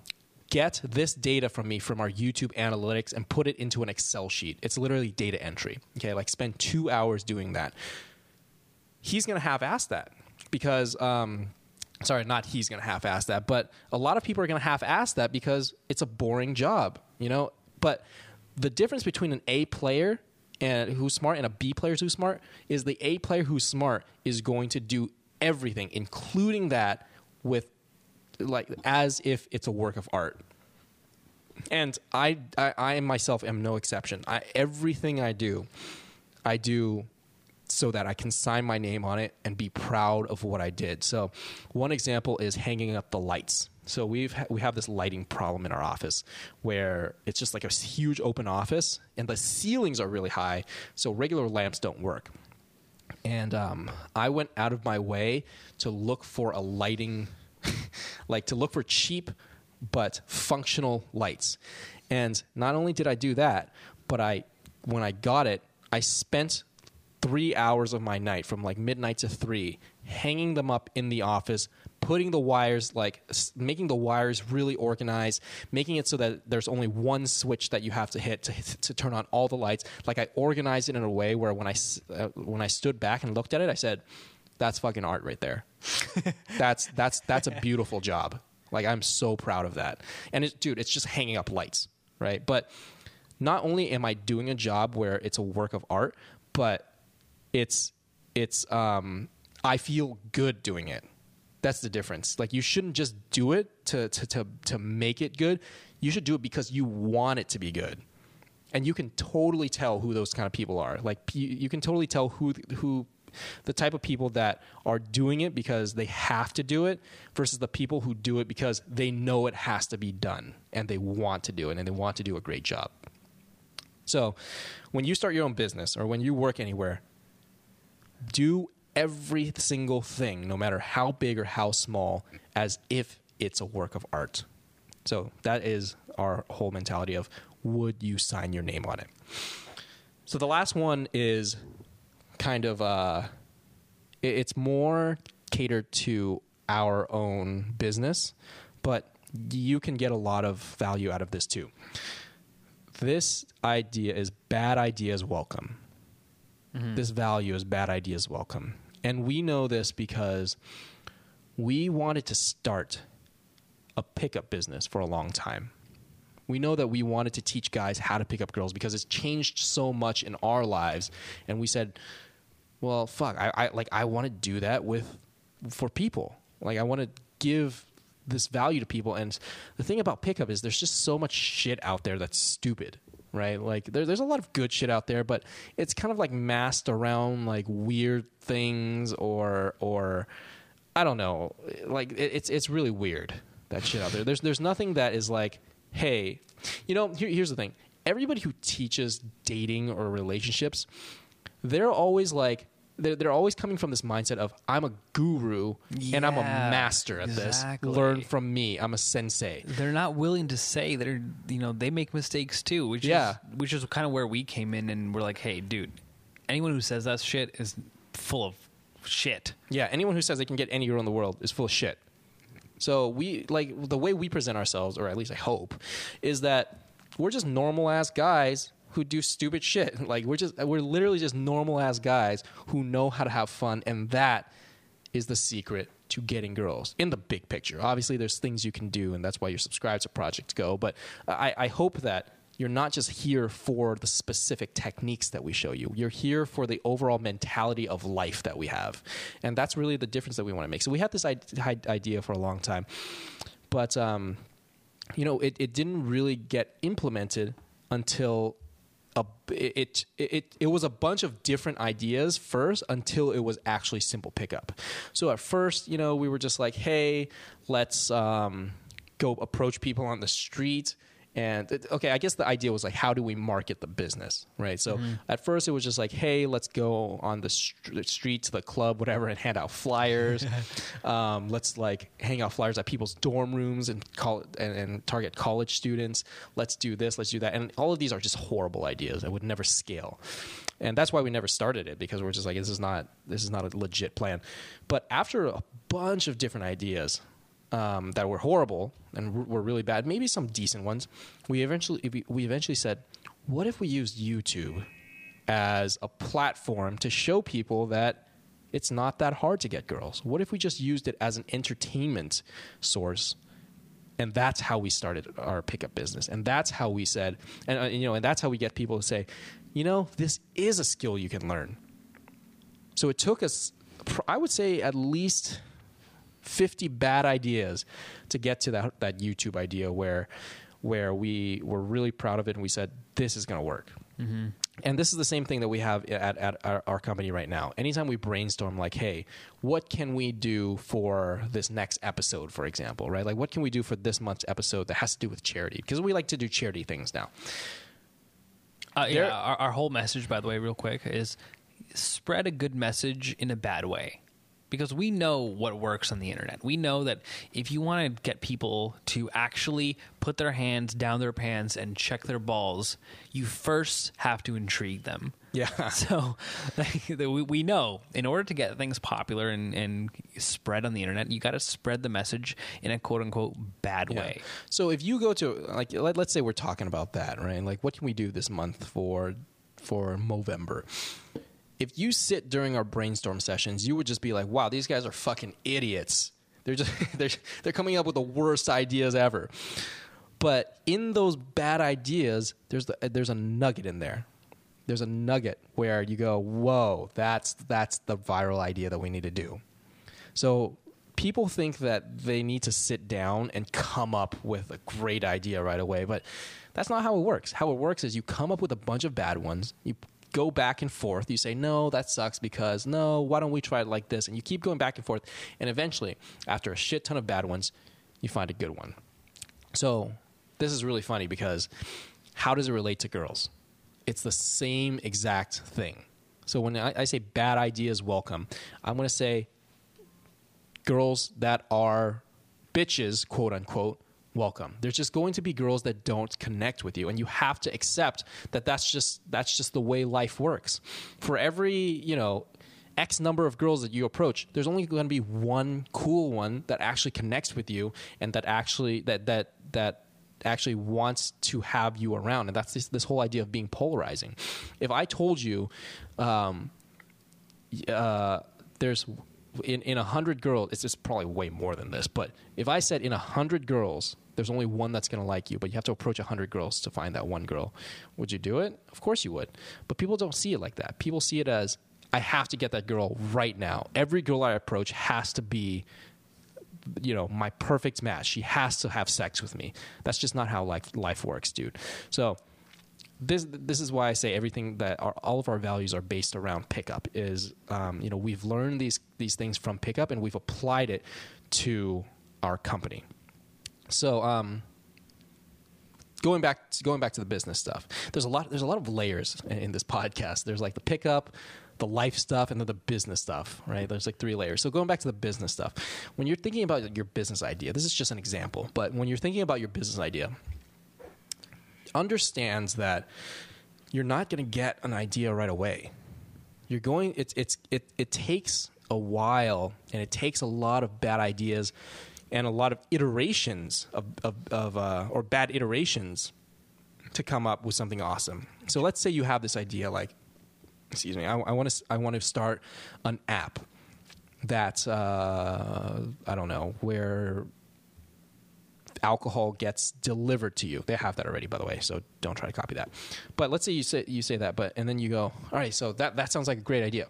get this data from me from our YouTube analytics and put it into an Excel sheet. It's literally data entry. Okay, like spend two hours doing that. He's going to have asked that because, um, sorry, not he's going to half ass that, but a lot of people are going to half ass that because it's a boring job, you know? But the difference between an A player and who's smart and a B player who's smart is the A player who's smart is going to do everything, including that with like as if it's a work of art. And I, I, I myself am no exception. I, everything I do, I do so that I can sign my name on it and be proud of what I did. So, one example is hanging up the lights. So we've ha- we have this lighting problem in our office where it's just like a huge open office and the ceilings are really high, so regular lamps don't work. And um, I went out of my way to look for a lighting, like to look for cheap but functional lights. And not only did I do that, but I when I got it, I spent three hours of my night from like midnight to three hanging them up in the office putting the wires like s- making the wires really organized making it so that there's only one switch that you have to hit to, to turn on all the lights. Like i organized it in a way where when i s- uh, when i stood back and looked at it i said that's fucking art right there. That's that's that's a beautiful job. Like i'm so proud of that. And it, dude it's just hanging up lights right? But not only am I doing a job where it's a work of art, but it's it's um I feel good doing it. That's the difference. Like you shouldn't just do it to to to to make it good. You should do it because you want it to be good. And you can totally tell who those kind of people are. Like you, you can totally tell who who the type of people that are doing it because they have to do it versus the people who do it because they know it has to be done and they want to do it and they want to do a great job. So, when you start your own business or when you work anywhere, do every single thing, no matter how big or how small, as if it's a work of art. So that is our whole mentality of would you sign your name on it? So the last one is kind of uh, it's more catered to our own business, but you can get a lot of value out of this too. This idea is bad ideas welcome. Mm-hmm. This value is bad ideas welcome. And we know this because we wanted to start a pickup business for a long time. We know that we wanted to teach guys how to pick up girls because it's changed so much in our lives. And we said, well, fuck, I, I like I want to do that with for people. Like I want to give this value to people. And the thing about pickup is there's just so much shit out there that's stupid, right? Like there, there's a lot of good shit out there, but it's kind of like masked around like weird things or or I don't know, like it, it's it's really weird that shit out there. There's there's nothing that is like, hey, you know, here, here's the thing. Everybody who teaches dating or relationships, they're always like they're, they're always coming from this mindset of I'm a guru and I'm a master at exactly. this. Learn from me. I'm a sensei. they're not willing to say they're you know they make mistakes too which Yeah. is which is kind of where we came in and we're like hey dude anyone who says that shit is full of shit Yeah, anyone who says they can get any girl in the world is full of shit. So we like the way we present ourselves, or at least I hope, is that we're just normal ass guys who do stupid shit. Like we're just we're literally just normal ass guys who know how to have fun, and that is the secret to getting girls in the big picture. Obviously, there's things you can do, and that's why you're subscribed to Project Go. But I, I hope that you're not just here for the specific techniques that we show you. You're here for the overall mentality of life that we have, and that's really the difference that we want to make. So we had this idea for a long time, but um, you know, it, it didn't really get implemented until a, it, it, it, was a bunch of different ideas first until it was actually simple pickup. So at first, you know, we were just like, hey, let's um, go approach people on the street. And it- okay, I guess the idea was like, how do we market the business, right? So at first, it was just like, hey, let's go on the str- street to the club, whatever, and hand out flyers. um, let's like hang out flyers at people's dorm rooms and call and, and target college students. Let's do this, let's do that, and all of these are just horrible ideas that would never scale. And that's why we never started it because we're just like, this is not this is not a legit plan. But after a bunch of different ideas, um, that were horrible and were really bad, maybe some decent ones. We eventually we- eventually said, what if we used YouTube as a platform to show people that it's not that hard to get girls? What if we just used it as an entertainment source? And that's how we started our pickup business. And that's how we said, and uh, you know, and that's how we get people to say, you know, this is a skill you can learn. So it took us, I would say, at least 50 bad ideas to get to that, that YouTube idea where, where we were really proud of it and we said, this is going to work. And this is the same thing that we have at, at our, our company right now. Anytime we brainstorm, like, hey, what can we do for this next episode, for example, right? Like, what can we do for this month's episode that has to do with charity? Because we like to do charity things now. Uh, yeah, our, our whole message, by the way, real quick, is spread a good message in a bad way. Because we know what works on the internet. We know that if you want to get people to actually put their hands down their pants and check their balls, you first have to intrigue them. Yeah. So we, know in order to get things popular and, and spread on the internet, you got to spread the message in a quote unquote bad Yeah. way. So if you go to like let, let's say we're talking about that, right? Like what can we do this month for for Movember? If you sit during our brainstorm sessions, you would just be like, "Wow, these guys are fucking idiots. They're just they're they're coming up with the worst ideas ever." But in those bad ideas, there's the, there's a nugget in there. There's a nugget where you go, "Whoa, that's that's the viral idea that we need to do." So people think that they need to sit down and come up with a great idea right away, but that's not how it works. How it works is you come up with a bunch of bad ones. You go back and forth. You say, "No, that sucks because no, why don't we try it like this?" And you keep going back and forth, and eventually, after a shit ton of bad ones, you find a good one. So, this is really funny because how does it relate to girls? It's the same exact thing. So when I, I say bad ideas welcome, I'm going to say girls that are bitches, quote unquote, welcome. There's just going to be girls that don't connect with you, and you have to accept that that's just that's just the way life works. For every you know X number of girls that you approach, there's only going to be one cool one that actually connects with you and that actually that that that actually wants to have you around and that's this, this whole idea of being polarizing if i told you um, uh, there's in in a hundred girls, it's just probably way more than this. But if I said in a hundred girls, there's only one that's going to like you, but you have to approach a hundred girls to find that one girl, would you do it? Of course you would. But people don't see it like that. People see it as I have to get that girl right now. Every girl I approach has to be you know my perfect match she has to have sex with me that's just not how life life works dude so this this is why I say everything that our, all of our values are based around pickup is um, you know we've learned these these things from pickup and we've applied it to our company. So um, going back to, going back to the business stuff, there's a lot there's a lot of layers in this podcast. There's like the pickup, the life stuff, and then the business stuff. Right? There's like three layers. So going back to the business stuff, when you're thinking about your business idea, this is just an example, but when you're thinking about your business idea, understands that you're not going to get an idea right away. You're going. It's it's it it takes a while, and it takes a lot of bad ideas and a lot of iterations of of, of uh, or bad iterations to come up with something awesome. So let's say you have this idea, like, excuse me, I want to I want to start an app that uh, I don't know where alcohol gets delivered to you. They have that already, by the way, so don't try to copy that. But let's say you say you say that, but and then you go, all right, so that that sounds like a great idea,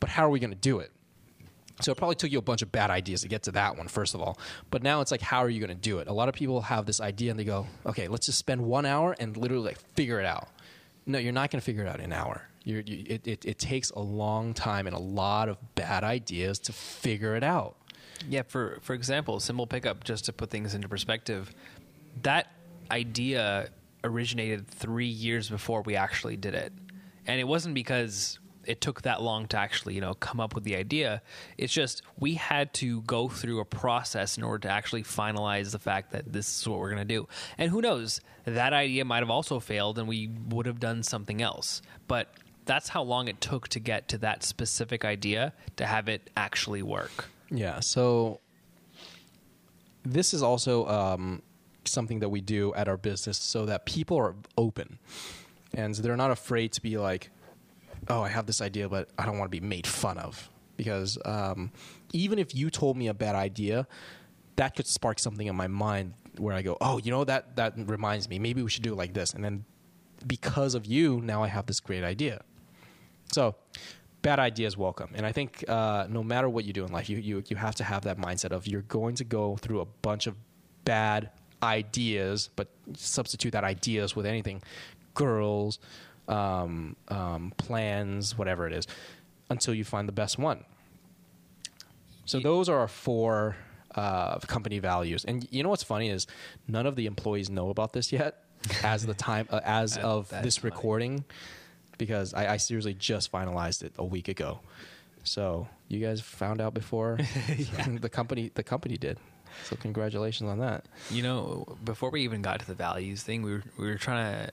but how are we going to do it? So it probably took you a bunch of bad ideas to get to that one, first of all. But now it's like, how are you going to do it? A lot of people have this idea and they go, okay, let's just spend one hour and literally like figure it out. No, you're not going to figure it out in an hour. You, it, it, it takes a long time and a lot of bad ideas to figure it out. Yeah, for for example, Simple Pickup, just to put things into perspective, that idea originated three years before we actually did it, and it wasn't because it took that long to actually you know come up with the idea. It's just we had to go through a process in order to actually finalize the fact that this is what we're going to do. And who knows that idea might have also failed and we would have done something else. But that's how long it took to get to that specific idea to have it actually work yeah. So this is also um, something that we do at our business so that people are open and they're not afraid to be like, oh, I have this idea, but I don't want to be made fun of. Because um, even if you told me a bad idea, that could spark something in my mind where I go, oh, you know, that, that reminds me, maybe we should do it like this. And then because of you, now I have this great idea. So bad ideas welcome. And I think uh, no matter what you do in life, you, you you have to have that mindset of you're going to go through a bunch of bad ideas, but substitute that ideas with anything, girls, um, um, plans, whatever it is, until you find the best one. So those are our four uh, company values. And you know what's funny is none of the employees know about this yet, as the time uh, as of this is funny. recording because I, I seriously just finalized it a week ago. So you guys found out before the company the company did. So congratulations on that. You know, before we even got to the values thing, we were we were trying to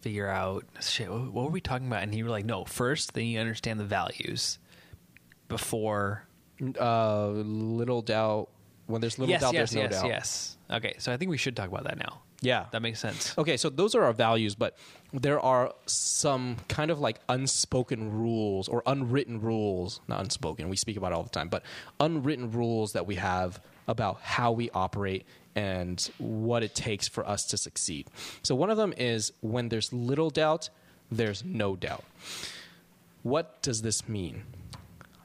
figure out shit. What, what were we talking about? And you were like, "No, first then you understand the values before." Uh, little doubt when there's little yes, doubt, yes, there's no yes, doubt. yes. Okay, so I think we should talk about that now. Yeah. That makes sense. Okay, so those are our values, but there are some kind of like unspoken rules or unwritten rules, not unspoken, we speak about it all the time, but unwritten rules that we have about how we operate and what it takes for us to succeed. So one of them is when there's little doubt, there's no doubt. What does this mean?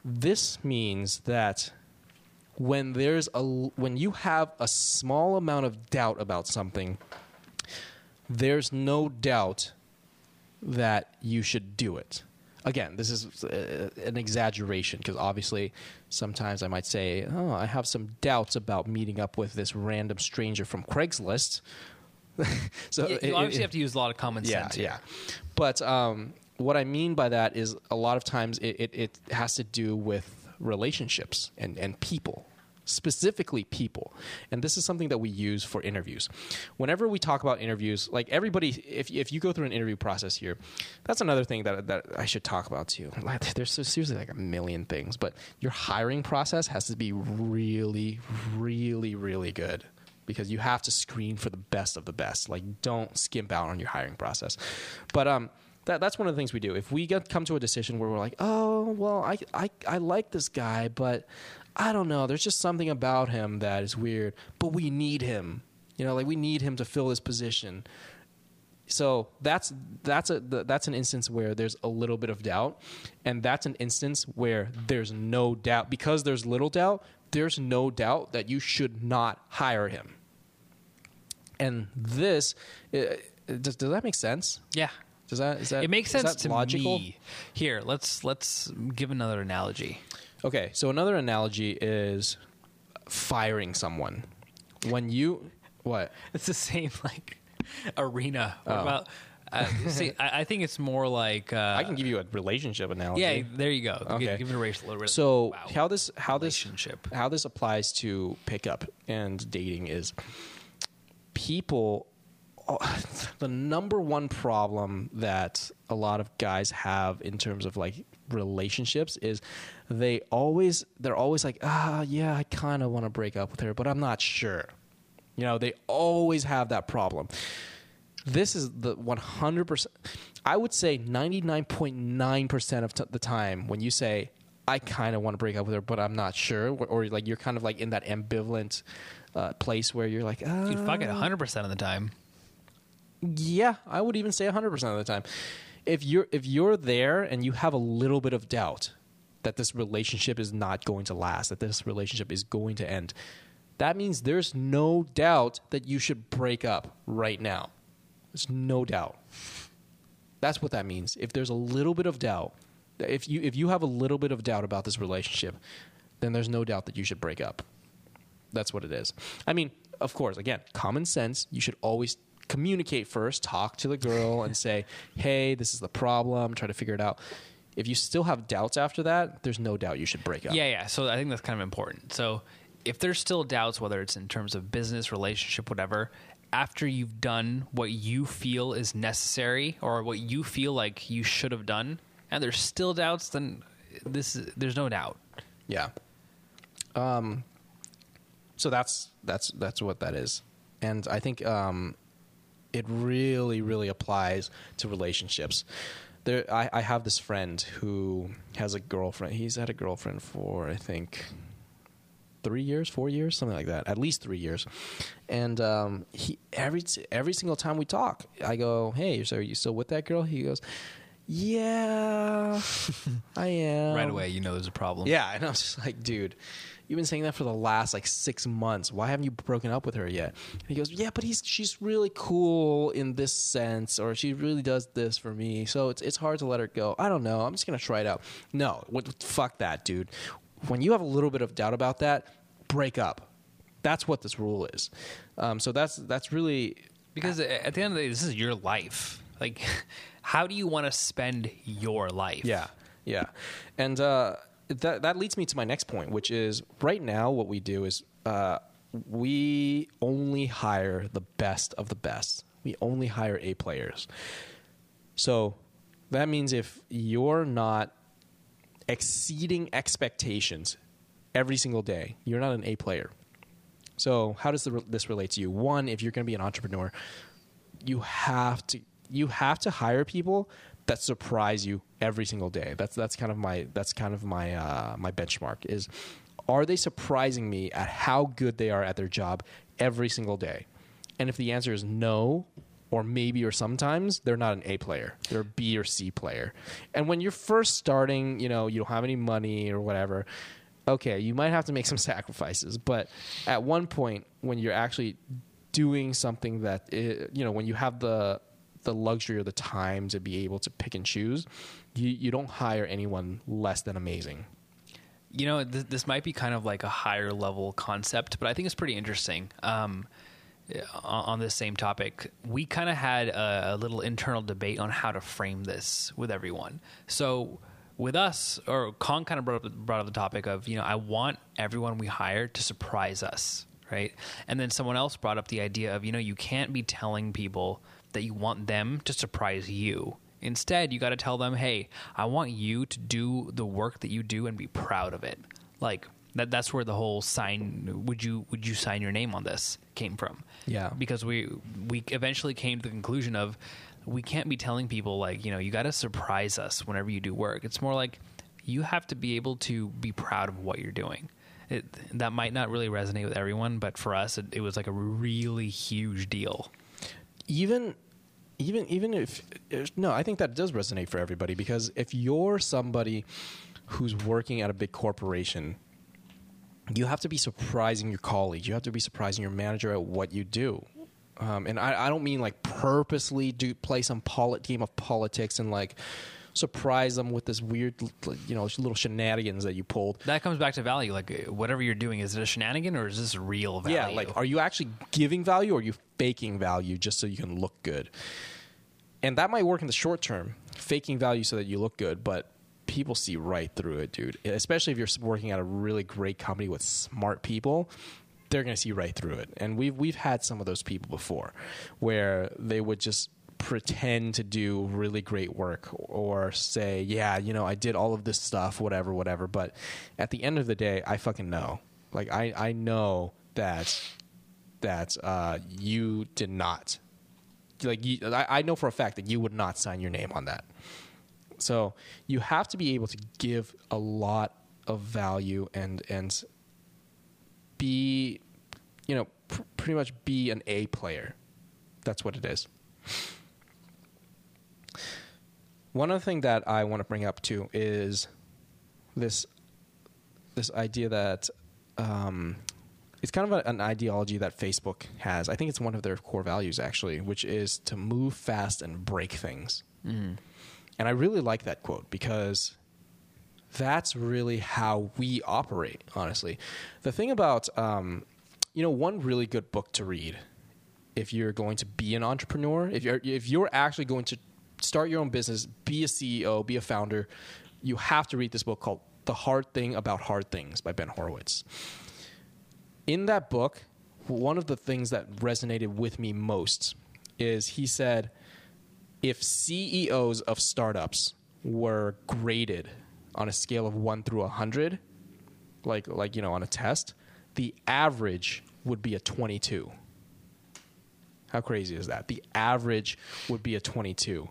This means that when there's a when you have a small amount of doubt about something, there's no doubt that you should do it. Again, this is uh, an exaggeration because obviously sometimes I might say, "Oh, I have some doubts about meeting up with this random stranger from Craigslist." so you it- obviously it- have to use a lot of common yeah, sense. yeah. But um, what I mean by that is a lot of times it, it, it has to do with relationships and, and people specifically people. And this is something that we use for interviews. Whenever we talk about interviews like everybody if, if you go through an interview process here that's another thing that, that i should talk about too. Like, there's so seriously like a million things but your hiring process has to be really really really good because you have to screen for the best of the best. Like don't skimp out on your hiring process. But um that, that's one of the things we do. If we get come to a decision where we're like, oh, well, I, I, I like this guy, but I don't know. There's just something about him that is weird, but we need him. You know, like we need him to fill this position. So that's that's a that's an instance where there's a little bit of doubt, and that's an instance where there's no doubt because there's little doubt. There's no doubt that you should not hire him. And this, does does that make sense? Yeah. Does that is that It makes sense to logical? me. Here, let's let's give another analogy. Okay, so another analogy is firing someone. When you what? It's the same like arena. What Oh. about? Uh, see, I, I think it's more like. Uh, I can give you a relationship analogy. Yeah, there you go. Okay. Give, give it a race. little bit- So wow. how this how this Relationship. how this applies to pickup and dating is people the number one problem that a lot of guys have in terms of like relationships is they always they're always like ah yeah I kind of want to break up with her but I'm not sure. You know, they always have that problem. This is the 100%. I would say 99.9% of t- the time when you say, I kind of want to break up with her, but I'm not sure, or, or like you're kind of like in that ambivalent uh, place where you're like, uh, Dude, fuck it, 100% of the time. Yeah, I would even say 100% of the time. If you're if you're there and you have a little bit of doubt that this relationship is not going to last, that this relationship is going to end, that means there's no doubt that you should break up right now. There's no doubt. That's what that means. If there's a little bit of doubt, if you if you have a little bit of doubt about this relationship, then there's no doubt that you should break up. That's what it is. I mean, of course, again, common sense. You should always communicate first, talk to the girl and say, hey, this is the problem, try to figure it out. If you still have doubts after that, there's no doubt you should break up. Yeah, yeah. So I think that's kind of important. So if there's still doubts, whether it's in terms of business, relationship, whatever, after you've done what you feel is necessary or what you feel like you should have done, and there's still doubts, then this is, there's no doubt. Yeah. Um. So that's that's that's what that is, and I think um, it really really applies to relationships. There, I, I have this friend who has a girlfriend. He's had a girlfriend for I think three years, four years, something like that. At least three years. And um, he every every single time we talk, I go, "Hey, so are you still with that girl?" He goes, "Yeah, I am." right away, you know there's a problem. Yeah, and I'm just like, dude, you've been saying that for the last like six months. Why haven't you broken up with her yet? And he goes, yeah, but he's she's really cool in this sense, or she really does this for me. So it's it's hard to let her go. I don't know. I'm just gonna try it out. No, what? Fuck that, dude. When you have a little bit of doubt about that, break up. That's what this rule is. Um, so that's that's really Because at the end of the day, this is your life. Like, how do you want to spend your life? Yeah, yeah, and uh, that that leads me to my next point, which is right now what we do is uh, we only hire the best of the best. We only hire A players. So that means if you're not exceeding expectations every single day, you're not an A player. So how does the, this relate to you? One, if you're going to be an entrepreneur, you have to you have to hire people that surprise you every single day. That's that's kind of my that's kind of my uh, my benchmark is are they surprising me at how good they are at their job every single day? And if the answer is no or maybe or sometimes they're not an A player. They're a B or C player. And when you're first starting, you know, you don't have any money or whatever, okay, you might have to make some sacrifices, but at one point when you're actually doing something that i you know when you have the the luxury or the time to be able to pick and choose you you don't hire anyone less than amazing You know, th- this might be kind of like a higher level concept, but I think it's pretty interesting. Um, on on this same topic, we kind of had a, a little internal debate on how to frame this with everyone. So with us, or Kong kind of brought up, brought up the topic of, you know, I want everyone we hire to surprise us, right? And then someone else brought up the idea of, you know, you can't be telling people that you want them to surprise you. Instead, you got to tell them, hey, I want you to do the work that you do and be proud of it. Like, that, that's where the whole sign would you would you sign your name on this came from Yeah. because we we eventually came to the conclusion of we can't be telling people like you know you got to surprise us whenever you do work it's more like you have to be able to be proud of what you're doing it, that might not really resonate with everyone but for us it, it was like a really huge deal even even even if no i think that does resonate for everybody because if you're somebody who's working at a big corporation you have to be surprising your colleagues you have to be surprising your manager at what you do. Um, and I, I don't mean like purposely do play some polit- game of politics and like surprise them with this weird you know little shenanigans that you pulled that comes back to value like uh, whatever you're doing is it a shenanigan or is this real value Yeah, like are you actually giving value or are you faking value just so you can look good? And that might work in the short term, faking value so that you look good, but people see right through it, dude. Especially if you're working at a really great company with smart people, they're going to see right through it. And we've we've had some of those people before where they would just pretend to do really great work or say, "Yeah, you know, I did all of this stuff, whatever, whatever." But at the end of the day, I fucking know. Like I I know that that uh, you did not. Like you, I, I know for a fact that you would not sign your name on that. So you have to be able to give a lot of value and and be, you know, pr- pretty much be an A player. That's what it is. One other thing that I want to bring up too is this this idea that um, it's kind of a, an ideology that Facebook has. I think it's one of their core values actually, which is to move fast and break things. And I really like that quote because that's really how we operate. Honestly, the thing about um, you know one really good book to read if you're going to be an entrepreneur, if you're if you're actually going to start your own business, be a CEO, be a founder, you have to read this book called The Hard Thing About Hard Things by Ben Horowitz. In that book, one of the things that resonated with me most is he said if CEOs of startups were graded on a scale of 1 through 100, like like you know on a test, the average would be a 22. How crazy is that? The average would be a 22.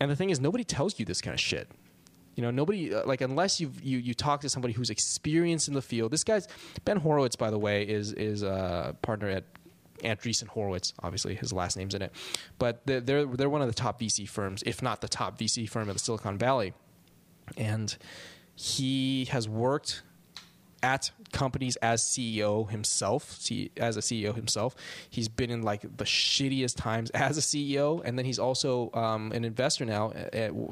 And the thing is, nobody tells you this kind of shit. You know, nobody uh, like unless you you you talk to somebody who's experienced in the field. This guy's Ben Horowitz, by the way, is is a partner at Andreessen Horowitz. Obviously, his last name's in it, but they're they're, they're one of the top VC firms, if not the top VC firm in the Silicon Valley. And he has worked at companies as CEO himself, as a CEO himself. He's been in like the shittiest times as a CEO, and then he's also um, an investor now.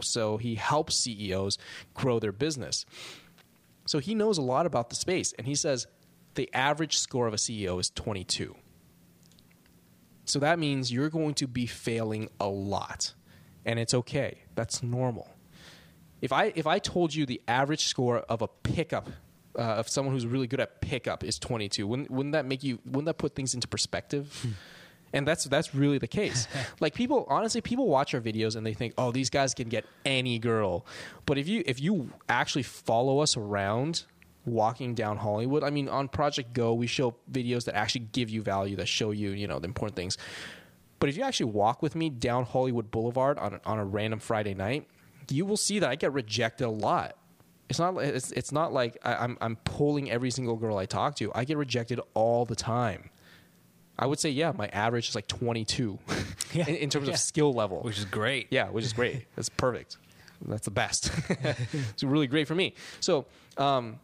so he helps CEOs grow their business. So he knows a lot about the space, and he says the average score of a CEO is 22. So that means you're going to be failing a lot, and it's okay. That's normal. If I if I told you the average score of a pickup uh, of someone who's really good at pickup is 22, wouldn't, wouldn't that make you? Wouldn't that put things into perspective? and that's that's really the case. like people, honestly, people watch our videos and they think, oh, these guys can get any girl. But if you if you actually follow us around walking down Hollywood, I mean, on Project Go, we show videos that actually give you value, that show you, you know, the important things. But if you actually walk with me down Hollywood Boulevard on on a random Friday night, you will see that I get rejected a lot. It's not. It's, it's not like I, I'm I'm pulling every single girl I talk to. I get rejected all the time. I would say, yeah, my average is like 22 Yeah. in, in terms Yeah. of skill level. which is great Yeah, which is great. That's perfect. That's the best. it's really great for me. So um,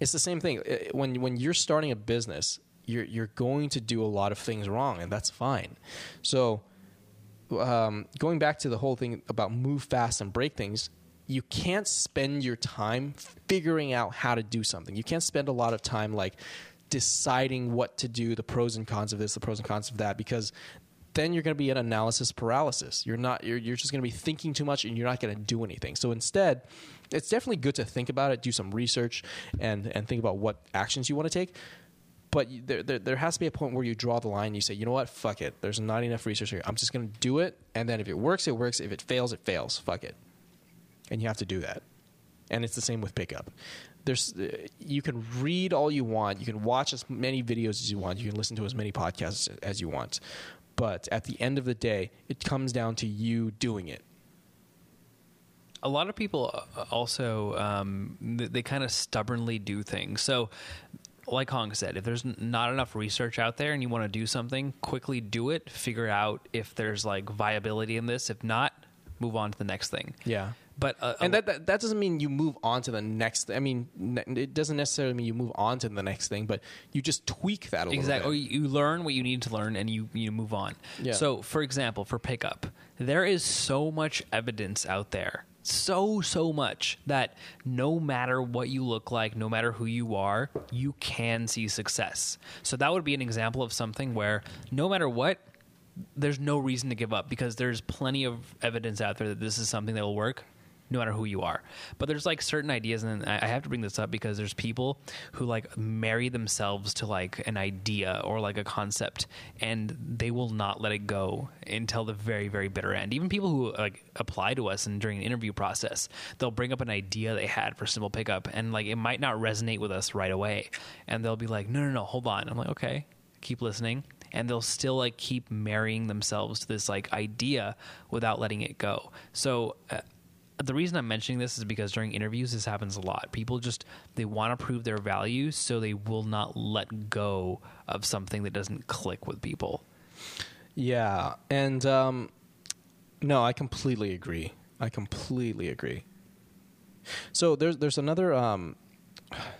it's the same thing. When when you're starting a business, you're you're going to do a lot of things wrong, and that's fine. So um, going back to the whole thing about move fast and break things, you can't spend your time figuring out how to do something. You can't spend a lot of time like deciding what to do, the pros and cons of this, the pros and cons of that, because then you're going to be in analysis paralysis. You're not. You're, you're just going to be thinking too much, and you're not going to do anything. So instead, it's definitely good to think about it, do some research, and and think about what actions you want to take. But there, there, there has to be a point where you draw the line. And you say, you know what, fuck it. There's not enough research here. I'm just going to do it, and then if it works, it works. If it fails, it fails. Fuck it. And you have to do that. And it's the same with pickup. There's, uh, you can read all you want. You can watch as many videos as you want. You can listen to as many podcasts as you want. But at the end of the day, it comes down to you doing it. a lot of people uh, also um, th- they kind of stubbornly do things. So, like Hong said, if there's not enough research out there and you want to do something, quickly do it. Figure out if there's like viability in this. If not, move on to the next thing. Yeah. But uh, and that, that that doesn't mean you move on to the next. I mean, it doesn't necessarily mean you move on to the next thing, but you just tweak that a little Exactly. Or bit. you you learn what you need to learn and you, you move on. Yeah. So, for example, for pickup, there is so much evidence out there. So, so much that no matter what you look like, no matter who you are, you can see success. So, that would be an example of something where no matter what, there's no reason to give up because there's plenty of evidence out there that this is something that will work no matter who you are. But there's like certain ideas, and I have to bring this up because there's people who like marry themselves to like an idea or like a concept, and they will not let it go until the very, very bitter end. Even people who like apply to us and during an interview process, they'll bring up an idea they had for simple pickup, and like it might not resonate with us right away, and they'll be like, "No, no, no, hold on." I'm like, "Okay, keep listening." and they'll still like keep marrying themselves to this like idea without letting it go. So uh, the reason I'm mentioning this is because during interviews this happens a lot. People just they want to prove their value, so they will not let go of something that doesn't click with people. Yeah, and um, no, I completely agree. I completely agree. So there's there's another. Um,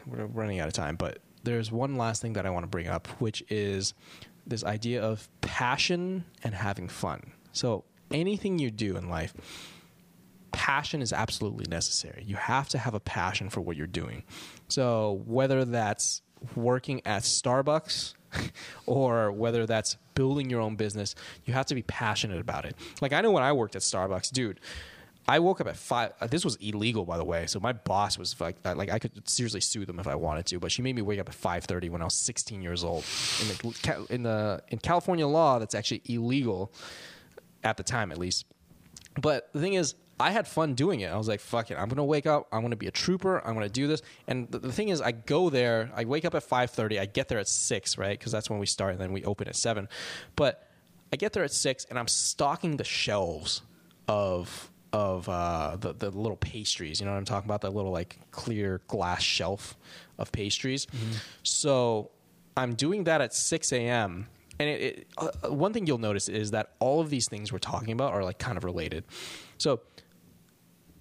we're running out of time, but there's one last thing that I want to bring up, which is this idea of passion and having fun. So anything you do in life, passion is absolutely necessary. You have to have a passion for what you're doing. So whether that's working at Starbucks or whether that's building your own business, you have to be passionate about it. Like I know when I worked at Starbucks, dude, I woke up at five. uh, This was illegal, by the way. So my boss was like, uh, like I could seriously sue them if I wanted to. But she made me wake up at five thirty when I was sixteen years old. In the in the in California law, that's actually illegal at the time, at least. But the thing is, I had fun doing it. I was like, fuck it. I'm going to wake up. I'm going to be a trooper. I'm going to do this. And the, the thing is, I go there. I wake up at 5.30. I get there at 6, right? Because that's when we start. And then we open at 7. But I get there at 6, and I'm stocking the shelves of of uh, the, the little pastries. You know what I'm talking about? That little, like, clear glass shelf of pastries. So I'm doing that at 6 a.m. And it, it, uh, one thing you'll notice is that all of these things we're talking about are like kind of related. So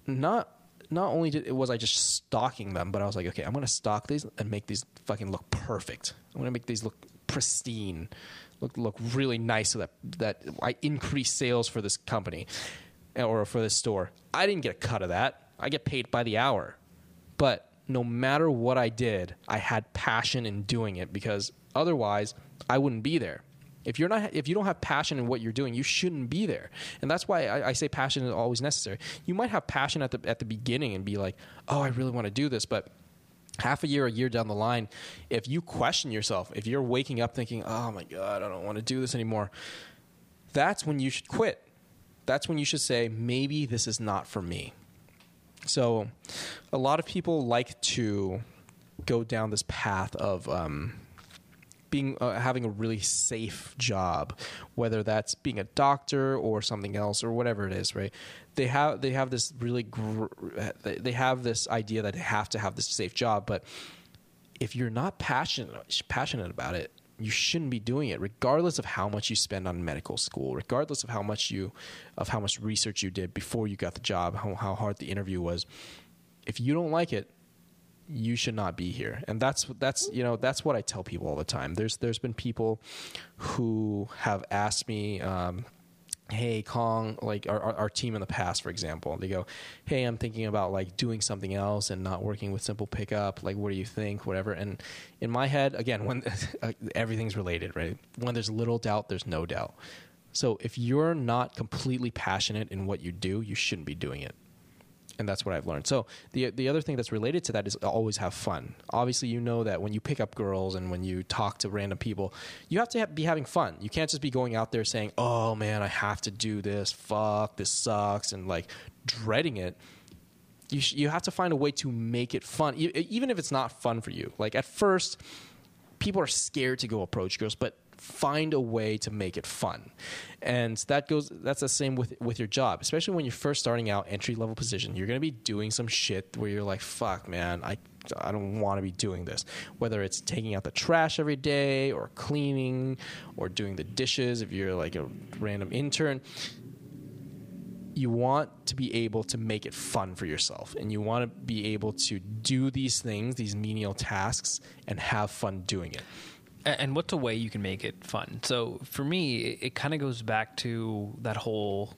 not not only did, it was I just stocking them, but I was like, okay, I'm going to stock these and make these fucking look perfect. I'm to make these look pristine, look look really nice, so that that I increase sales for this company eh, or for this store. I didn't get a cut of that. I get paid by the hour, but no matter what I did, I had passion in doing it because otherwise I wouldn't be there. If you're not, if you don't have passion in what you're doing, you shouldn't be there. And that's why I, I say passion is always necessary. You might have passion at the at the beginning and be like, "Oh, I really want to do this," but half a year, a year down the line, if you question yourself, if you're waking up thinking, "Oh my god, I don't want to do this anymore," that's when you should quit. That's when you should say, "Maybe this is not for me." So, a lot of people like to go down this path of um, being uh, having a really safe job, whether that's being a doctor or something else or whatever it is. Right? They have they have this really gr- they have this idea that they have to have this safe job, but if you're not passionate passionate about it, you shouldn't be doing it, regardless of how much you spend on medical school, regardless of how much you of how much research you did before you got the job, how, how hard the interview was. If you don't like it, you should not be here. And that's that's you know that's what I tell people all the time. There's there's been people who have asked me. Um, hey kong like our, our, team in the past for example they go hey i'm thinking about like doing something else and not working with simple pickup like what do you think whatever and in my head again when everything's related right when there's little doubt there's no doubt so if you're not completely passionate in what you do you shouldn't be doing it and that's what I've learned. So the the other thing that's related to that is always have fun. Obviously, you know that when you pick up girls and when you talk to random people, you have to have, be having fun. You can't just be going out there saying, "Oh man, I have to do this. Fuck, this sucks," and like dreading it. You sh- you have to find a way to make it fun, e- even if it's not fun for you. Like at first, people are scared to go approach girls, but find a way to make it fun. And that goes that's the same with with your job. Especially when you're first starting out entry level position you're going to be doing some shit where you're like fuck man i i don't want to be doing this. Whether it's taking out the trash every day or cleaning or doing the dishes if you're like a random intern you want to be able to make it fun for yourself. And you want to be able to do these things these menial tasks and have fun doing it and what's a way you can make it fun? So for me, it, it kind of goes back to that whole,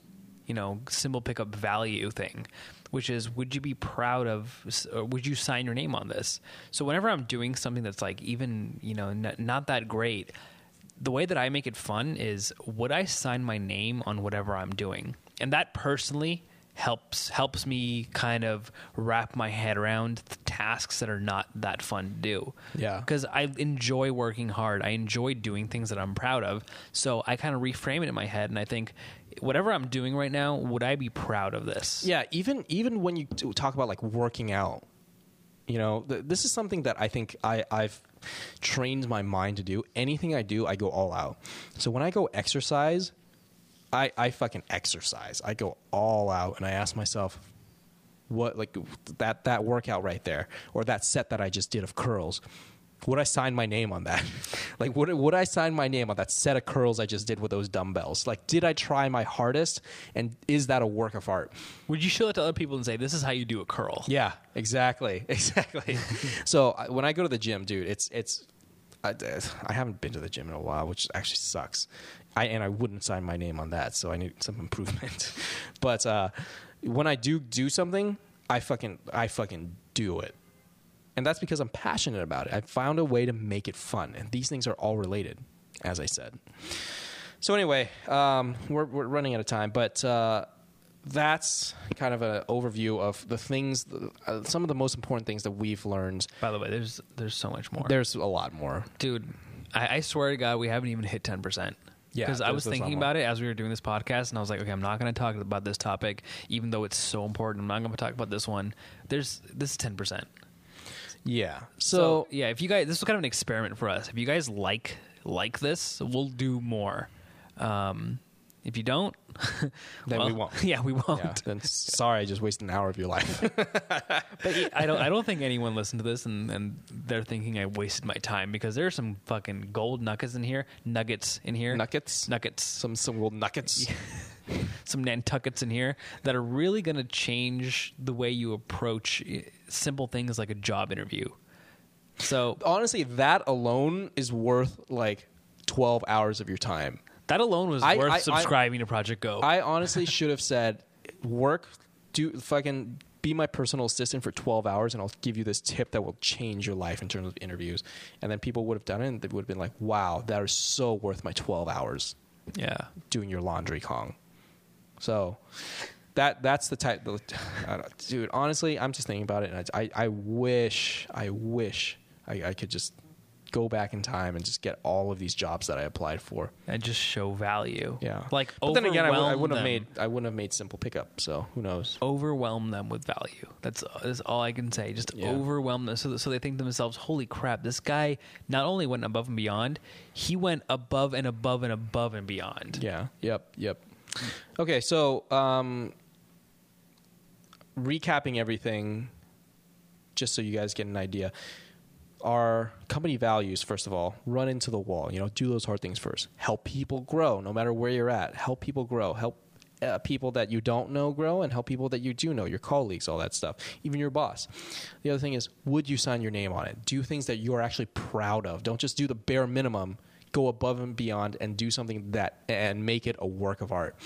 you know, Simple Pickup value thing, which is would you be proud of, or would you sign your name on this? So whenever I'm doing something that's like even, you know, n- not that great, the way that I make it fun is would I sign my name on whatever I'm doing? And that personally helps helps me kind of wrap my head around tasks that are not that fun to do. Yeah. Because I enjoy working hard. I enjoy doing things that I'm proud of. So I kind of reframe it in my head and I think whatever I'm doing right now, would I be proud of this? Yeah, even even when you talk about like working out, you know, th- this is something that I think I I've trained my mind to do. Anything I do, I go all out. So when I go exercise, I, I fucking exercise. I go all out and I ask myself, what like that that workout right there or that set that I just did of curls. Would I sign my name on that? like would would I sign my name on that set of curls I just did with those dumbbells? Like did I try my hardest and is that a work of art? Would you show it to other people and say this is how you do a curl? Yeah, exactly. Exactly. so when I go to the gym, dude, it's it's I, I haven't been to the gym in a while, which actually sucks. I and I wouldn't sign my name on that, so I need some improvement. but uh, when I do do something, I fucking I fucking do it, and that's because I'm passionate about it. I found a way to make it fun, and these things are all related, as I said. So anyway, um, we're we're running out of time, but. Uh, that's kind of an overview of the things, uh, some of the most important things that we've learned. By the way, there's there's so much more. There's a lot more. Dude, I, I swear to God, we haven't even hit ten percent. Yeah, because I was there's a lot thinking about it as we were doing this podcast, and I was like, okay, I'm not going to talk about this topic, even though it's so important. I'm not going to talk about this one. There's this is ten percent. Yeah. So So, yeah, if you guys, this was kind of an experiment for us. If you guys like like this, we'll do more. Um, if you don't, Then we won't. Yeah, we won't. yeah, then sorry, I just wasted an hour of your life. But I don't. I don't think anyone listened to this and, and they're thinking I wasted my time because there are some fucking gold nuggets in here, nuggets in here, nuggets, nuggets, some some little nuggets. some Nantuckets in here that are really going to change the way you approach eh, simple things like a job interview. So Honestly, that alone is worth like twelve hours of your time. That alone was I- worth I- I- subscribing to Project Go. I honestly should have said, work, do fucking be my personal assistant for 12 hours and I'll give you this tip that will change your life in terms of interviews. And then people would have done it and they would have been like, wow, that is so worth my 12 hours yeah. doing your laundry, Kong. So that that's the type, I don't, dude, honestly, I'm just thinking about it and I, I, I wish, I wish I, I could just go back in time and just get all of these jobs that I applied for. And just show value. Yeah. Like, but then again, I, would, I wouldn't have made I wouldn't have made simple pickup. So who knows? overwhelm them with value. That's that's all I can say. Just Yeah. overwhelm them so so they think to themselves, "Holy crap! This guy not only went above and beyond, he went above and above and above and beyond." Yeah. Yep. Yep. Okay. So um, recapping everything, just so you guys get an idea. Our company values, first of all, run into the wall. You know, do those hard things first. Help people grow, no matter where you're at. Help people grow. Help uh, people that you don't know grow, and help people that you do know, your colleagues, all that stuff, even your boss. The other thing is, would you sign your name on it? Do things that you're actually proud of. Don't just do the bare minimum. go above and beyond and do something that and make it a work of art.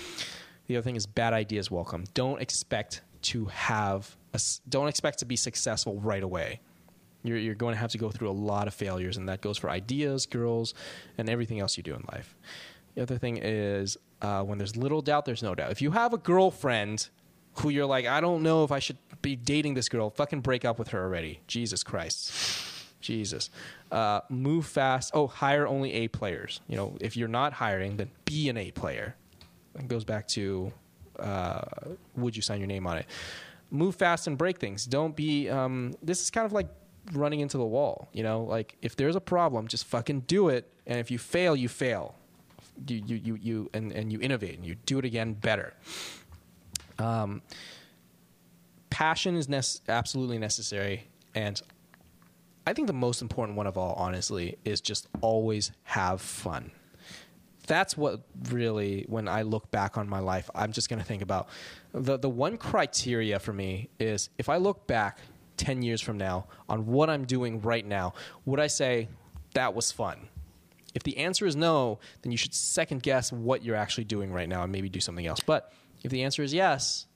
The other thing is bad ideas welcome. Don't expect to have a don't expect to be successful right away. You're, you're going to have to go through a lot of failures, and that goes for ideas, girls, and everything else you do in life. The other thing is uh, when there's little doubt, there's no doubt. If you have a girlfriend who you're like, I don't know if I should be dating this girl, fucking break up with her already. Jesus Christ. Jesus. Uh, move fast. Oh, hire only A players. You know, if you're not hiring, then be an A player. It goes back to uh, would you sign your name on it? Move fast and break things. Don't be. Um, this is kind of like running into the wall. You know, like if there's a problem, just fucking do it. And if you fail, you fail. You you you, you and, and you innovate and you do it again better. Um, passion is absolutely necessary, and I think the most important one of all, honestly, is just always have fun. That's what really, when I look back on my life, I'm just going to think about the the one criteria for me is if I look back ten years from now on what I'm doing right now, would I say that was fun? If the answer is no, then you should second guess what you're actually doing right now and maybe do something else. But if the answer is yes,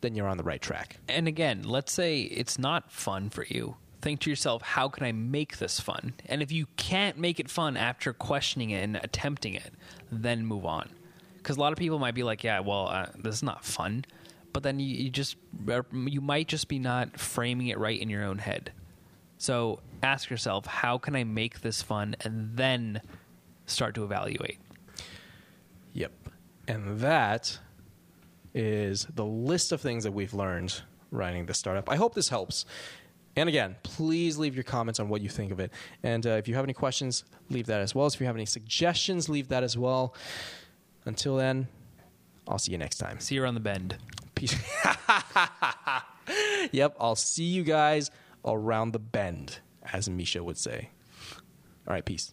then you're on the right track. And again, let's say it's not fun for you. Think to yourself, how can I make this fun? And if you can't make it fun after questioning it and attempting it, then move on. Because a lot of people might be like, yeah, well, uh, this is not fun. But then you, you just, you might just be not framing it right in your own head. So ask yourself, how can I make this fun? And then start to evaluate. Yep. And that is the list of things that we've learned writing the startup. I hope this helps. And again, please leave your comments on what you think of it. And uh, if you have any questions, leave that as well. If you have any suggestions, leave that as well. Until then, I'll see you next time. See you around the bend. Peace. yep, I'll see you guys around the bend, as Misha would say. All right, peace.